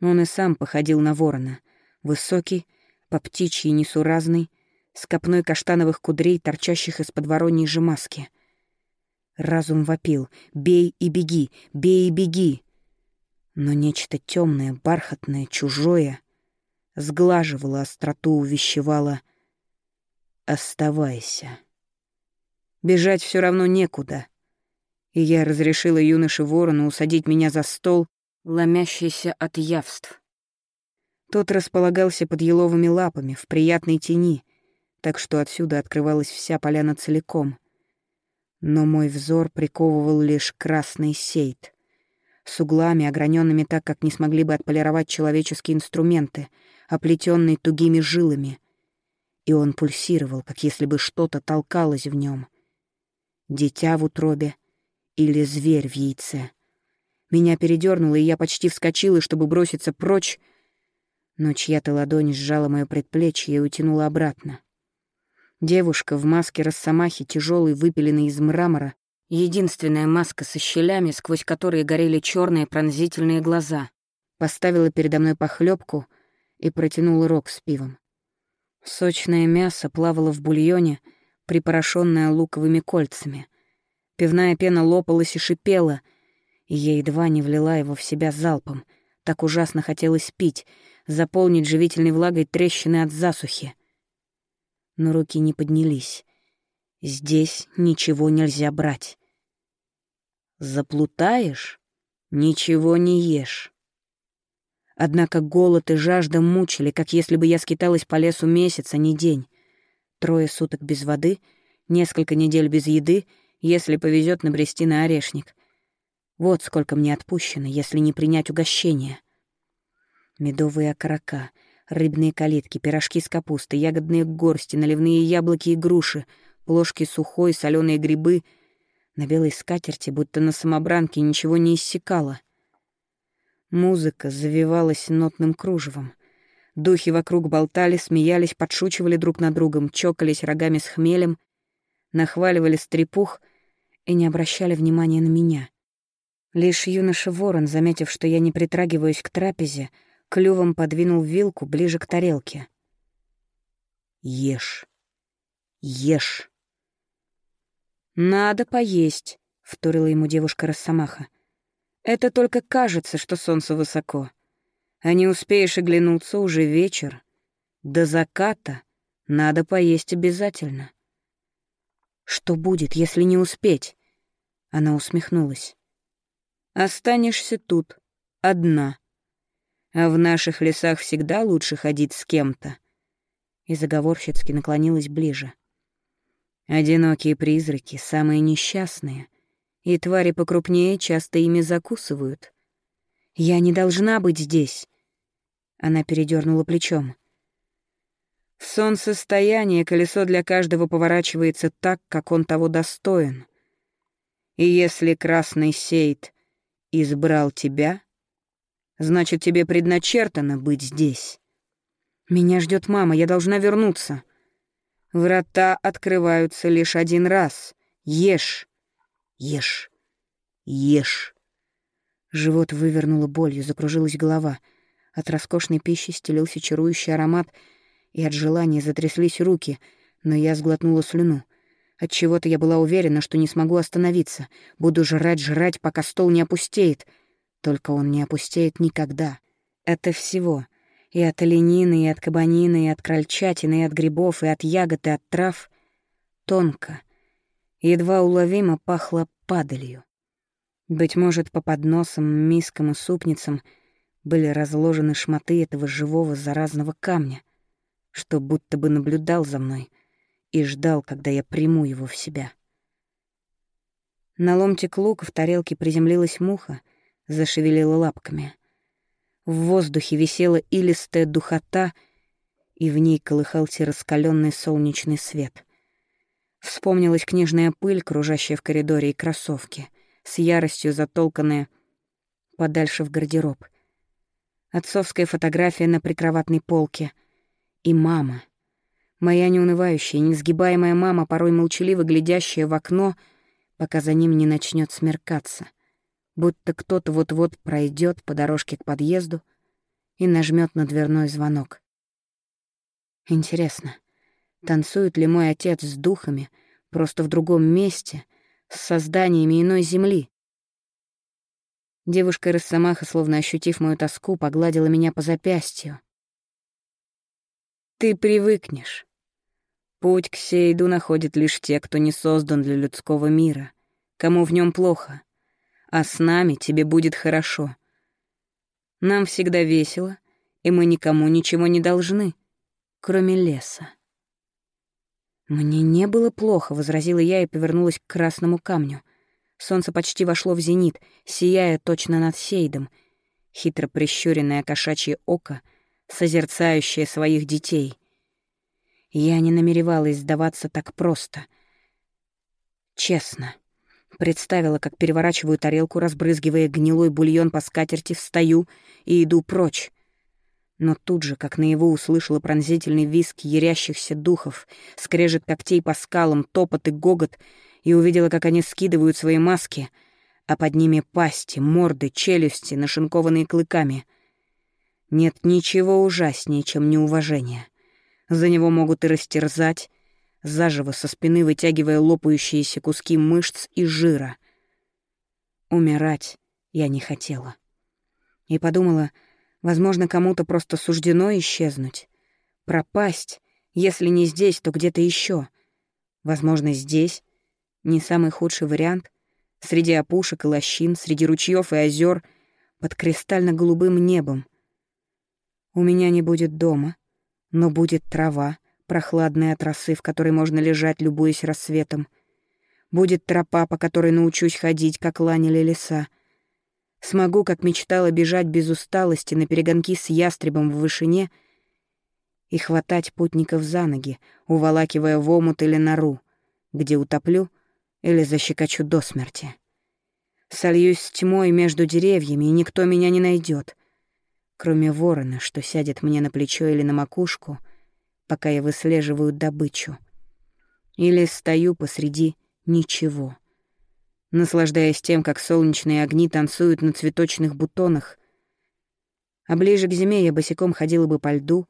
Он и сам походил на ворона, высокий, по птичьи несуразный, с копной каштановых кудрей, торчащих из-под вороньей же маски. Разум вопил «Бей и беги! Бей и беги!» Но нечто темное, бархатное, чужое сглаживало остроту, увещевало «Оставайся». Бежать все равно некуда. И я разрешила юноше ворону усадить меня за стол, ломящийся от явств. Тот располагался под еловыми лапами, в приятной тени, так что отсюда открывалась вся поляна целиком. Но мой взор приковывал лишь красный сейт. С углами, ограненными так, как не смогли бы отполировать человеческие инструменты, оплетенный тугими жилами. И он пульсировал, как если бы что-то толкалось в нем. Дитя в утробе или зверь в яйце. Меня передернуло, и я почти вскочила, чтобы броситься прочь, но чья-то ладонь сжала мое предплечье и утянула обратно. Девушка в маске росомахи, тяжелой, выпиленной из мрамора, единственная маска со щелями, сквозь которые горели черные пронзительные глаза, поставила передо мной похлебку и протянула рог с пивом. Сочное мясо плавало в бульоне, припорошенное луковыми кольцами. Пивная пена лопалась и шипела, и я едва не влила его в себя залпом. Так ужасно хотелось пить — заполнить живительной влагой трещины от засухи. Но руки не поднялись. Здесь ничего нельзя брать. Заплутаешь — ничего не ешь. Однако голод и жажда мучили, как если бы я скиталась по лесу месяц, а не день. Трое суток без воды, несколько недель без еды, если повезет набрести на орешник. Вот сколько мне отпущено, если не принять угощение. Медовые окорока, рыбные калитки, пирожки с капустой, ягодные горсти, наливные яблоки и груши, плошки сухой, соленые грибы. На белой скатерти, будто на самобранке, ничего не иссякало. Музыка завивалась нотным кружевом. Духи вокруг болтали, смеялись, подшучивали друг над другом, чокались рогами с хмелем, нахваливали стрепух и не обращали внимания на меня. Лишь юноша Ворон, заметив, что я не притрагиваюсь к трапезе, клювом подвинул вилку ближе к тарелке. «Ешь, ешь». «Надо поесть», — вторила ему девушка Росомаха. «Это только кажется, что солнце высоко. А не успеешь оглянуться, уже вечер. До заката надо поесть обязательно». «Что будет, если не успеть?» Она усмехнулась. «Останешься тут, одна». А в наших лесах всегда лучше ходить с кем-то. И заговорщицки наклонилась ближе. Одинокие призраки, самые несчастные, и твари покрупнее часто ими закусывают. Я не должна быть здесь. Она передернула плечом. Солнцестояние колесо для каждого поворачивается так, как он того достоин. И если красный сейт избрал тебя — Значит, тебе предначертано быть здесь. Меня ждет мама, я должна вернуться. Врата открываются лишь один раз. Ешь, ешь, ешь. Живот вывернуло болью, закружилась голова. От роскошной пищи стелился чарующий аромат, и от желания затряслись руки, но я сглотнула слюну. От чего то я была уверена, что не смогу остановиться. Буду жрать-жрать, пока стол не опустеет — только он не опустеет никогда. Это всего. И от оленины, и от кабанины, и от крольчатины, и от грибов, и от ягод, и от трав. Тонко. Едва уловимо пахло падалью. Быть может, по подносам, мискам и супницам были разложены шматы этого живого заразного камня, что будто бы наблюдал за мной и ждал, когда я приму его в себя. На ломтик лука в тарелке приземлилась муха — зашевелила лапками. В воздухе висела илистая духота, и в ней колыхался раскаленный солнечный свет. Вспомнилась книжная пыль, кружащая в коридоре, и кроссовки, с яростью затолканная подальше в гардероб. Отцовская фотография на прикроватной полке. И мама. Моя неунывающая, несгибаемая мама, порой молчаливо глядящая в окно, пока за ним не начнет смеркаться — будто кто-то вот-вот пройдет по дорожке к подъезду и нажмет на дверной звонок. Интересно, танцует ли мой отец с духами просто в другом месте, с созданиями иной земли? Девушка Росомаха, словно ощутив мою тоску, погладила меня по запястью. «Ты привыкнешь. Путь к Сейду находит лишь те, кто не создан для людского мира, кому в нем плохо а с нами тебе будет хорошо. Нам всегда весело, и мы никому ничего не должны, кроме леса. «Мне не было плохо», — возразила я и повернулась к красному камню. Солнце почти вошло в зенит, сияя точно над Сейдом. Хитро прищуренное кошачье око, созерцающее своих детей. Я не намеревалась сдаваться так просто. Честно. Представила, как переворачиваю тарелку, разбрызгивая гнилой бульон по скатерти, встаю и иду прочь. Но тут же, как наяву, услышала пронзительный визг ярящихся духов, скрежет когтей по скалам, топот и гогот, и увидела, как они скидывают свои маски, а под ними пасти, морды, челюсти, нашинкованные клыками. Нет ничего ужаснее, чем неуважение. За него могут и растерзать, заживо со спины вытягивая лопающиеся куски мышц и жира. Умирать я не хотела. И подумала, возможно, кому-то просто суждено исчезнуть, пропасть, если не здесь, то где-то еще. Возможно, здесь не самый худший вариант. Среди опушек и лощин, среди ручьев и озер, под кристально-голубым небом. У меня не будет дома, но будет трава, прохладная от росы, в которой можно лежать, любуясь рассветом. Будет тропа, по которой научусь ходить, как ланили леса. Смогу, как мечтала, бежать без усталости на перегонки с ястребом в вышине и хватать путников за ноги, уволакивая в омут или нору, где утоплю или защекочу до смерти. Сольюсь с тьмой между деревьями, и никто меня не найдет, кроме ворона, что сядет мне на плечо или на макушку, пока я выслеживаю добычу. Или стою посреди ничего, наслаждаясь тем, как солнечные огни танцуют на цветочных бутонах. А ближе к зиме я босиком ходила бы по льду,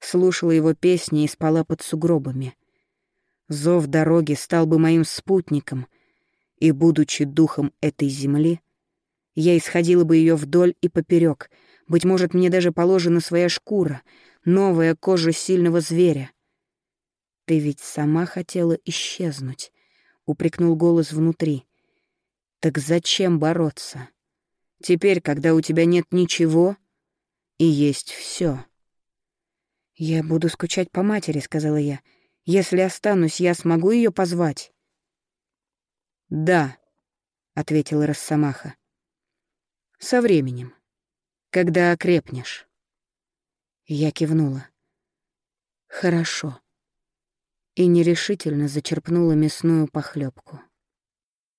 слушала его песни и спала под сугробами — Зов дороги стал бы моим спутником, и, будучи духом этой земли, я исходила бы ее вдоль и поперек. Быть может, мне даже положена своя шкура, новая кожа сильного зверя. «Ты ведь сама хотела исчезнуть», — упрекнул голос внутри. «Так зачем бороться? Теперь, когда у тебя нет ничего и есть все. «Я буду скучать по матери», — сказала я, — если останусь, я смогу ее позвать?» «Да», — ответила Росомаха. «Со временем, когда окрепнешь». Я кивнула. «Хорошо» и нерешительно зачерпнула мясную похлебку.